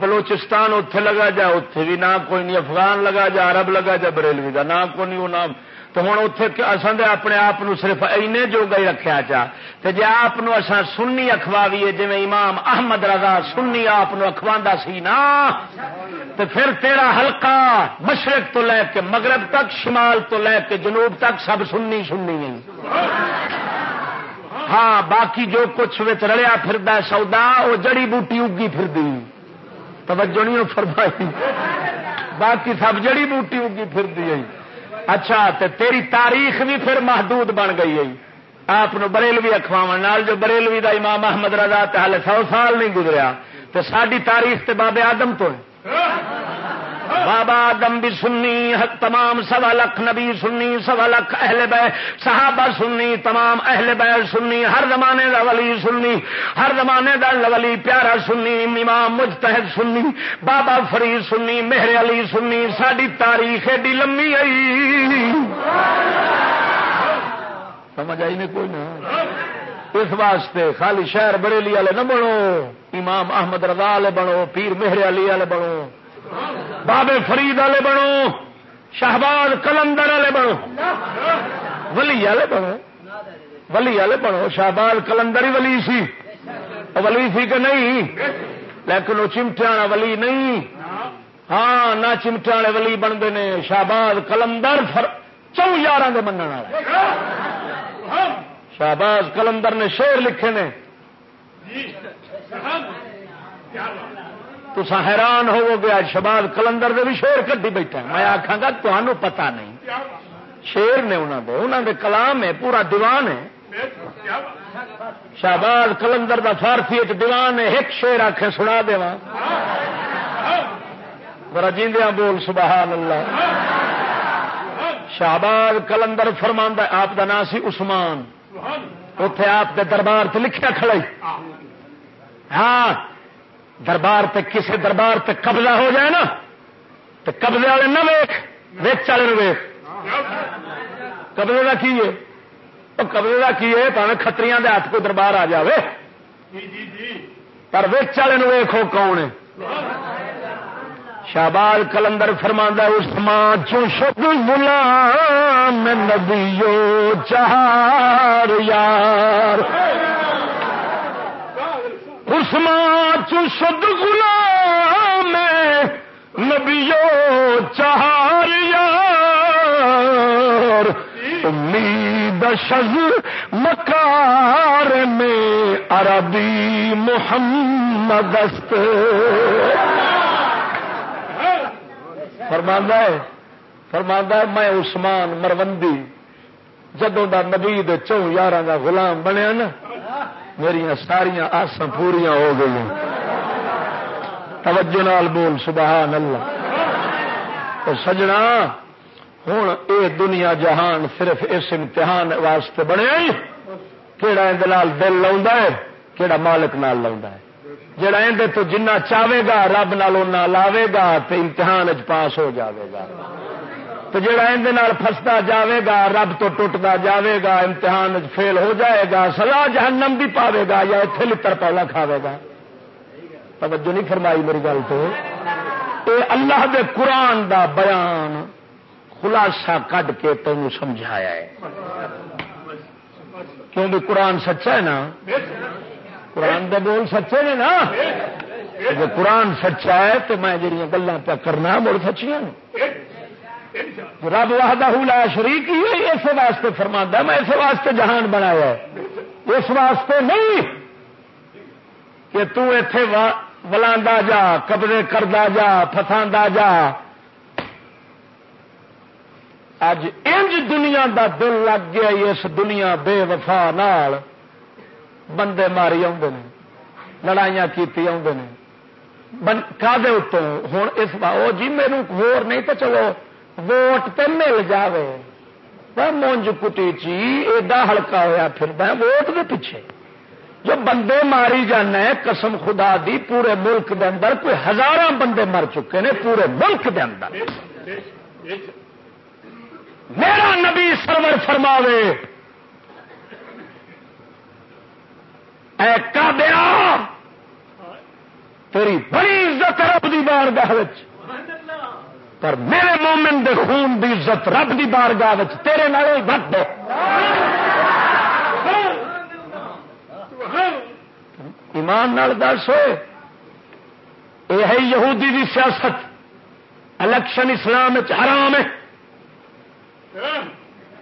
بلوچستان اتے لگا جا اتے بھی نہ کوئی نہیں، افغان لگا جا، عرب لگا جا، بریلوی کا نہ کوئی نہیں وہ نام تو ہوں اتے اصل اپنے آپ صرف اینے جو گئی رکھا چا تو جی آپ سنی اخواویے جی امام احمد رضا سنی آپ اخوا سی نا تو پھر تیرا ہلکا مشرق تو لے کے مغرب تک، شمال تو لے کے جنوب تک، سب سننی سننی ہے ہاں باقی جو کچھ رڑیا پھر سودا وہ جڑی بوٹی اگی پھر دی توجہ نہیں فرمائی۔ باقی سب جڑی بوٹی اگی پھر دی اچھا تے تیری تاریخ بھی پھر محدود بن گئی ہے آپ بریلوی اخواو جو بریلوی دا امام احمد رضا ہال سو سال نہیں گزریا تو ساری تاریخ تے بابے آدم تو بابا آدم بھی سننی تمام سوا لکھ نبی سننی سوا لکھ اہل بہ صحابہ سننی تمام اہل بہ سننی ہر زمانے دا ولی سننی ہر زمانے دا ولی پیارا سننی امام مجتہد سننی بابا فرید سننی مہر علی سننی ساری تاریخ ایڈی لمبی آئی۔ سمجھ آئی نہیں کوئی نہ۔ اس واسطے خالی شہر بریلی والے نہ بنو، امام احمد رضا والے بنو، پیر مہر علی والے بنو۔ بابے فرید والے بنو، شہباز کلندر والے بنو۔ ولی والے بنو۔ ولی والے بنو۔ شہباز کلندر ہی ولی سی۔ ولی سی کہ نہیں؟ لیکن وہ چمٹیا ولی نہیں۔ ہاں نہ چمٹیا والے ولی بنتے ہیں شہباز کلندر چو یار کے من شہباز کلندر نے شیر لکھے نے۔ تو حیران ہو گیا شباد کلندر دے بھی شیر کدی بیٹھا میں آخا گا تمہوں پتا نہیں۔ شیر نے انہوں دے انہوں دے کلام ہے پورا دیوان ہے۔ شہباز کلندر دا فارسی ایک دیوان ایک شیر آخ سنا جیندیا بول سبحان اللہ۔ شہباز کلندر فرمان آپ دا نام سی عثمان۔ اتے آپ کے دربار سے لکھا کھڑائی ہاں۔ دربار تے کسے دربار تے قبضہ ہو جائے نا تو قبضے والے نہ ویخ ویچ والے ویخ قبضے کا کی ہے؟ قبضے کا کی ہے؟ پہ کتری ہاتھ کو دربار آ جائے پر ویچ والے ویخو کون ہے؟ شہباز کلندر فرما اسمان چو شد غلام نبیو چہار یار۔ اسمان چو شد غلام نبیو چہار یار، امید شز مکار میں عربی محمد است۔ فرماندہ ہے فرماندہ ہے، میں عثمان مروندی، جدوں دا نبی دے چون یار دا غلام بنیا نا میری ساریا آسا پوریا ہو گئی توجہ نال بول، سبحان اللہ۔ تو سجنا ہوں اے دنیا جہان صرف اس امتحان واسطے بنیا کہڑا اندر دل لا کہڑا مالک نال لا جڑا اندر تو جنہ چاہے گا، رب نال لاوے گا تو امتحان چ پاس ہو جاوے گا۔ تو جڑا اندر فستا جاوے گا رب تو ٹوٹتا جاوے گا امتحان فیل ہو جائے گا سلا جہنم بھی پاوے گا یا اتنے لڑ پہلا کھاوے گا۔ توجہ نہیں فرمائی میری گل تو۔ اے اللہ دے قرآن دا بیان خلاصہ کڈ کے تینوں سمجھایا ہے۔ کیونکہ قرآن سچا ہے نا؟ قرآن دے بول سچے نے نا؟ جب قرآن سچا ہے تو میں جہاں گلیں پہ کرنا مڑ سچیاں رب واہدہ لا شریک ہی اس واسطے فرما میں اس واسطے جہان بنایا اس واسطے نہیں کہ تو اتے ولا جا، قبضے کردا جا فسا جا۔ اج انج دنیا دا دل لگ گیا، اس دنیا بے وفا نال بندے ماری آدھے لڑائیاں کی آدھے کدے ہوں اس وہ جی میرے ووٹ نہیں تو چلو۔ ووٹ تو مل جائے مونج کٹی چی، ایڈا ہلکا ہوا پھر ووٹ دے پیچھے۔ جو بندے ماری جانا ہے قسم خدا دی، پورے ملک دے اندر کوئی ہزار بندے مر چکے نے پورے ملک دے اندر۔ میرا نبی سرور فرماوے، اے کابیا تیری بڑی عزت رب دی بار گاہ پر میرے مومن دے خون دی عزت رب دی بار گاہ تیرے نال بٹ ایمان نال دس ہوئے۔ یہ ہے یہودی دی سیاست۔ الیکشن اسلام حرام ہے۔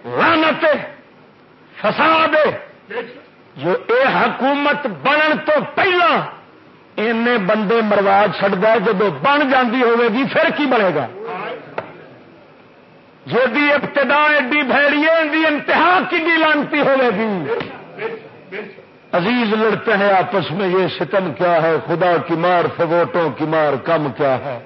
لانت فساد جو اے حکومت بنن تو پہلا این بندے مروا چڑتا جب بن جاتی ہوگی پھر کی بنے گا؟ جی ابتدا ایڈی بھڑی انتہا کی لانتی ہوگی عزیز لڑتے ہیں آپس میں، یہ ستم کیا ہے؟ خدا کی مار، فوٹوں کی مار، کم کیا ہے؟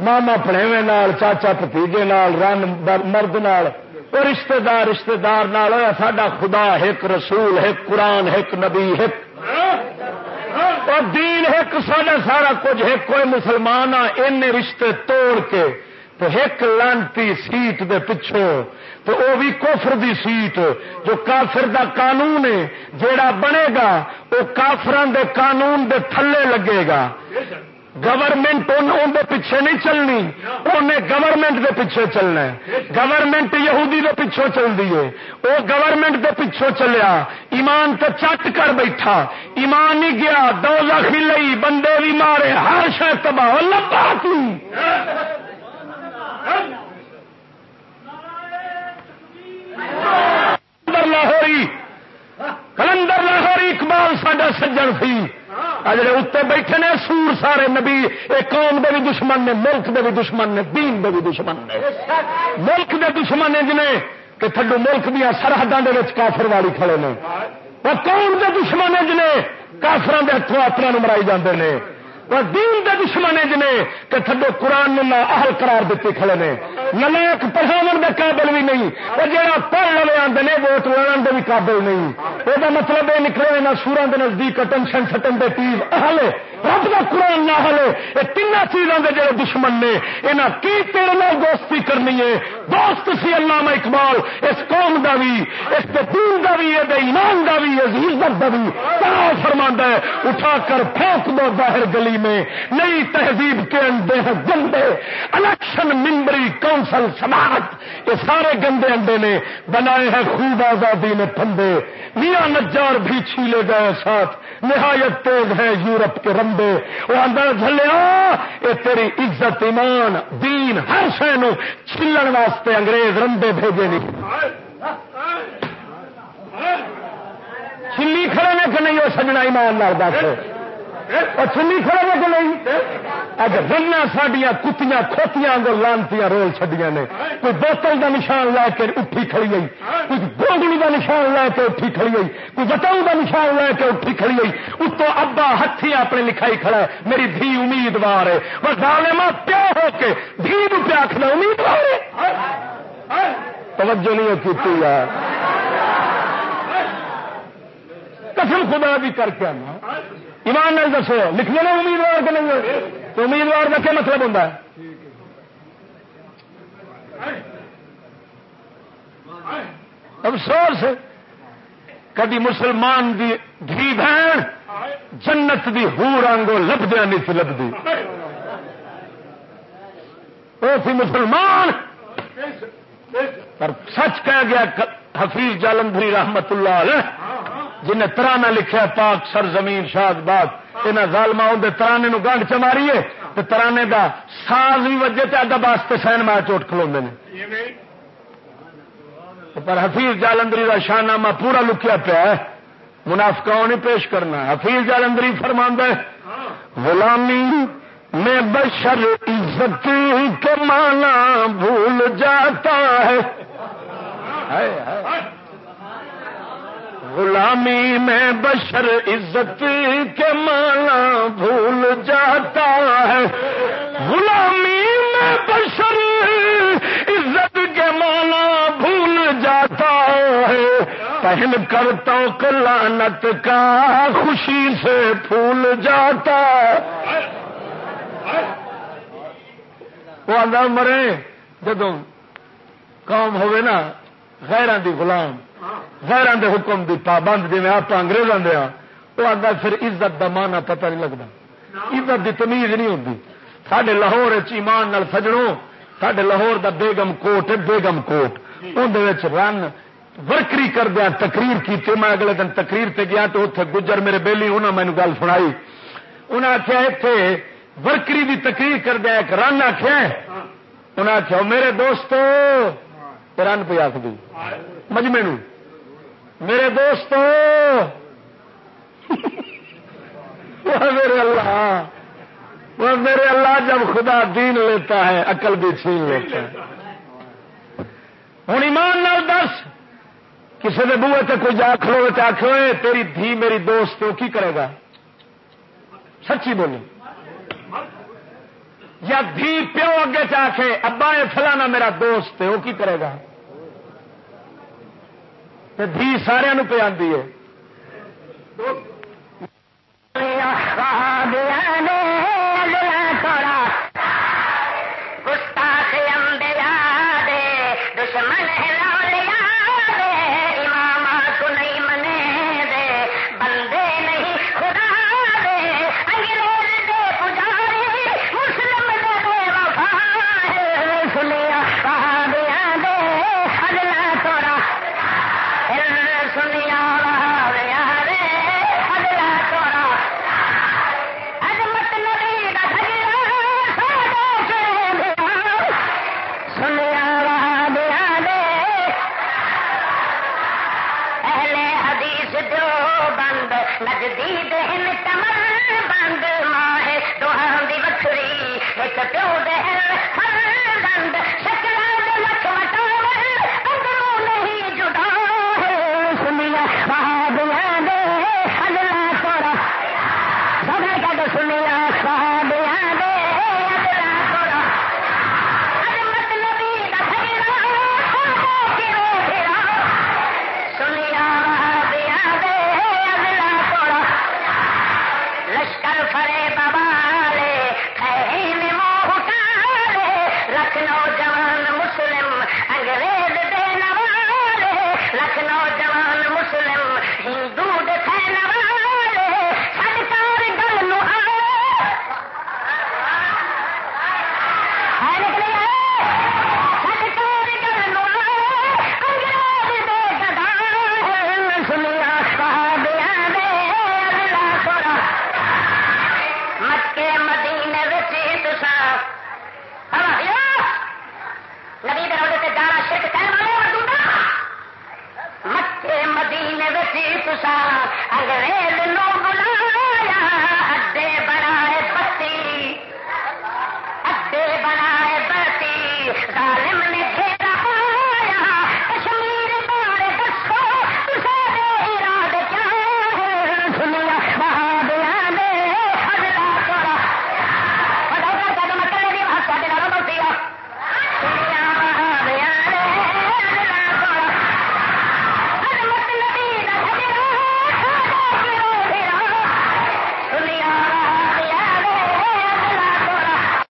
ماما پڑےوے چاچا پتیجے رن مرد نال رشتے دار رشتے دار نال۔ ہوا ساڈا خدا ایک رسول، ایک قرآن، ایک نبی، ایک اور دین ایک، ساڈا سارا کچھ ایک۔ کوئی مسلمان آ ان رشتے توڑ کے تو ایک لانتی سیٹ دے پچھوں تو وہ بھی کوفر دی سیٹ جو کافر دا قانون ہے، جیڑا بنے گا وہ کافران دے قانون دے تھلے لگے گا۔ گورنمنٹ اندر پیچھے نہیں چلنی۔ انہیں گورنمنٹ دے پیچھے چلنا ہے۔ گورنمنٹ یہودی دے پیچھے چلتی ہے۔ وہ گورنمنٹ دے پیچھے چلیا۔ ایمان تو چٹ کر بیٹھا۔ ایمان ہی گیا۔ دو لاکھی لئی۔ بندے بھی مارے۔ ہر شہر تباہ۔ لبا لاہوری، کلندر لاہوری اقبال ساڈا سجن سی۔ جڑے اتنے بیٹھے نے، سور سارے نبی ایک قوم دے بھی دشمن نے، ملک دے بھی دشمن نے، دین دے بھی دشمن نے۔ ملک دے دشمن نے جنہیں کہ تھڈو ملک دیا سرحدوں کے کافر والی کھڑے نے۔ وہ کون کے دشمن جنے کافران کے ہاتھوں اپنا مرائی جاتے ہیں دین دے دشمن جنے کہ تھڈو قرآن نے اہل قرار دیتے کھڑے نے۔ نلاک پڑھاو دے قابل بھی نہیں۔ وہ جہاں پڑھ لے آتے ہیں ووٹ لڑن دے بھی قابل نہیں۔ وہ مطلب یہ نکلے نہ سورا کے نزدیک ٹنشن سٹن دے ٹیز اہل رب کا قرآن نہ ہلے یہ تین چیزوں کے جڑے دشمن نے یہاں کی تیرے نال دوستی کرنی ہے؟ دوست سی علامہ اقبال، اس قوم کا بھی، اس دین کا بھی، یہ ایمان کا بھی عزیزت کا بھی۔ فرما ہے؟ اٹھا کر پھینک دو باہر گلی میں نئی تہذیب کے انڈے ہیں، گندے، الیکشن ممبری کونسل سماج یہ سارے گندے انڈے نے بنائے ہیں خوب آزادی میں پندے میاں نجار بھی چھیلے گئے ساتھ۔ نہایت تیز ہے یورپ کے رمبے۔ وہ اندر جلیا یہ تیری عزت ایمان، دین، ہر شہ چھلن واسطے انگریز رمبے بھیجے نہیں۔ چلی کھڑے نے کہ نہیں، وہ سجنا ایمان لال دس اور چلی کھڑے نے کہ نہیں؟ اج رنگ سڈیا کتیاں کھوتیاں کو لانتی رول چڈیا نے۔ کوئی بوتل کا نشان لے کے اٹھی کھڑی گئی کوئی گونگڑی کا نشان لے کے اٹھی کھڑی گئی کوئی بٹاؤ کا نشان لے کے اٹھی کھڑی گئی اتو ابا ہاتھی اپنے لکھائی کھڑا ہے، میری دھی امیدوار ہے۔ وہ ڈالے ماں پیو ہو کے دھی نو پیا کھڑا امیدوار ہے۔ توجہ نہیں کی یار۔ قسم خدا بھی کر کے آنا۔ ایمان نہیں دسو لکھ نا امیدوار کے نہیں تو امیدوار کا کیا مطلب ہوتا ہے؟ افسوس، کدی مسلمان دی دھی بہن جنت دی ہور آنگو لبدیا نہیں سی لبدی۔ وہ سی مسلمان۔ پر سچ کہہ گیا، حفیظ جالندری رحمت اللہ علیہ جنہیں ترانہ لکھا پاک سر زمین شاد باد یہاں ظالما اندر ترانے نو گنڈ چ ماری ہے ترانے دا ساز بھی وجے تو ادب واسطے سین مار چوٹ کھلو نے۔ پر حفیظ جالندری کا شاہنامہ پورا لکیا پیا ہے۔ منافقاؤں نہیں پیش کرنا۔ حفیظ جالندری فرما غلامی میں بشر عزت کے مانا بھول جاتا ہے۔ غلامی میں بشر عزت کے مانا بھول جاتا ہے۔ غلامی میں بشر عزت کے مانا بھول جاتا ہے۔ پہن کر تو کلانت کا خوشی سے پھول جاتا۔ وہ آدھا مرے جدو کام ہوئے نا غیران دی غلام، غیران دے حکم دی پابند جی آپ انگریزوں ہاں، دیا وہ آتا پھر عزت دا مانا پتہ نہیں لگتا۔ عزت دی تمیز نہیں ہوتی سڈے لاہور ایمان نال سجڑوں سڈے لاہور دا بیگم کوٹ ہے، بیگم کوٹ۔ اندر رن، ورکری کردیا تقریر کی میں اگلے دن تقریر تے گیا تو اتنے گجر میرے بہلی انہوں مینو گل سنائی۔ انہیں آخیا اتنے ورکری دی تقریر کردیا ایک رن آخیا انہیں آخیا میرے دوستو رن پہ آخ دی مجمے میرے دوستو۔ میرے اللہ۔ وہ میرے اللہ جب خدا دین لیتا ہے، عقل بھی چھین لیتا ہے۔ ہوں ایمان نال دس۔ کسی نے بوے تے کوئی جا کھلو تو آخو تیری دھی میری دوست کی کرے گا؟ سچی بولی یا دھی پیو اگے چاہے ابا یہ فلانا میرا دوست ہے، وہ کی کرے گا؟ دھی سارا پہ آدھی ہے۔ بند نجدید ہن بند ماہ ہے دوہاں دی بکھری ایک پیو دے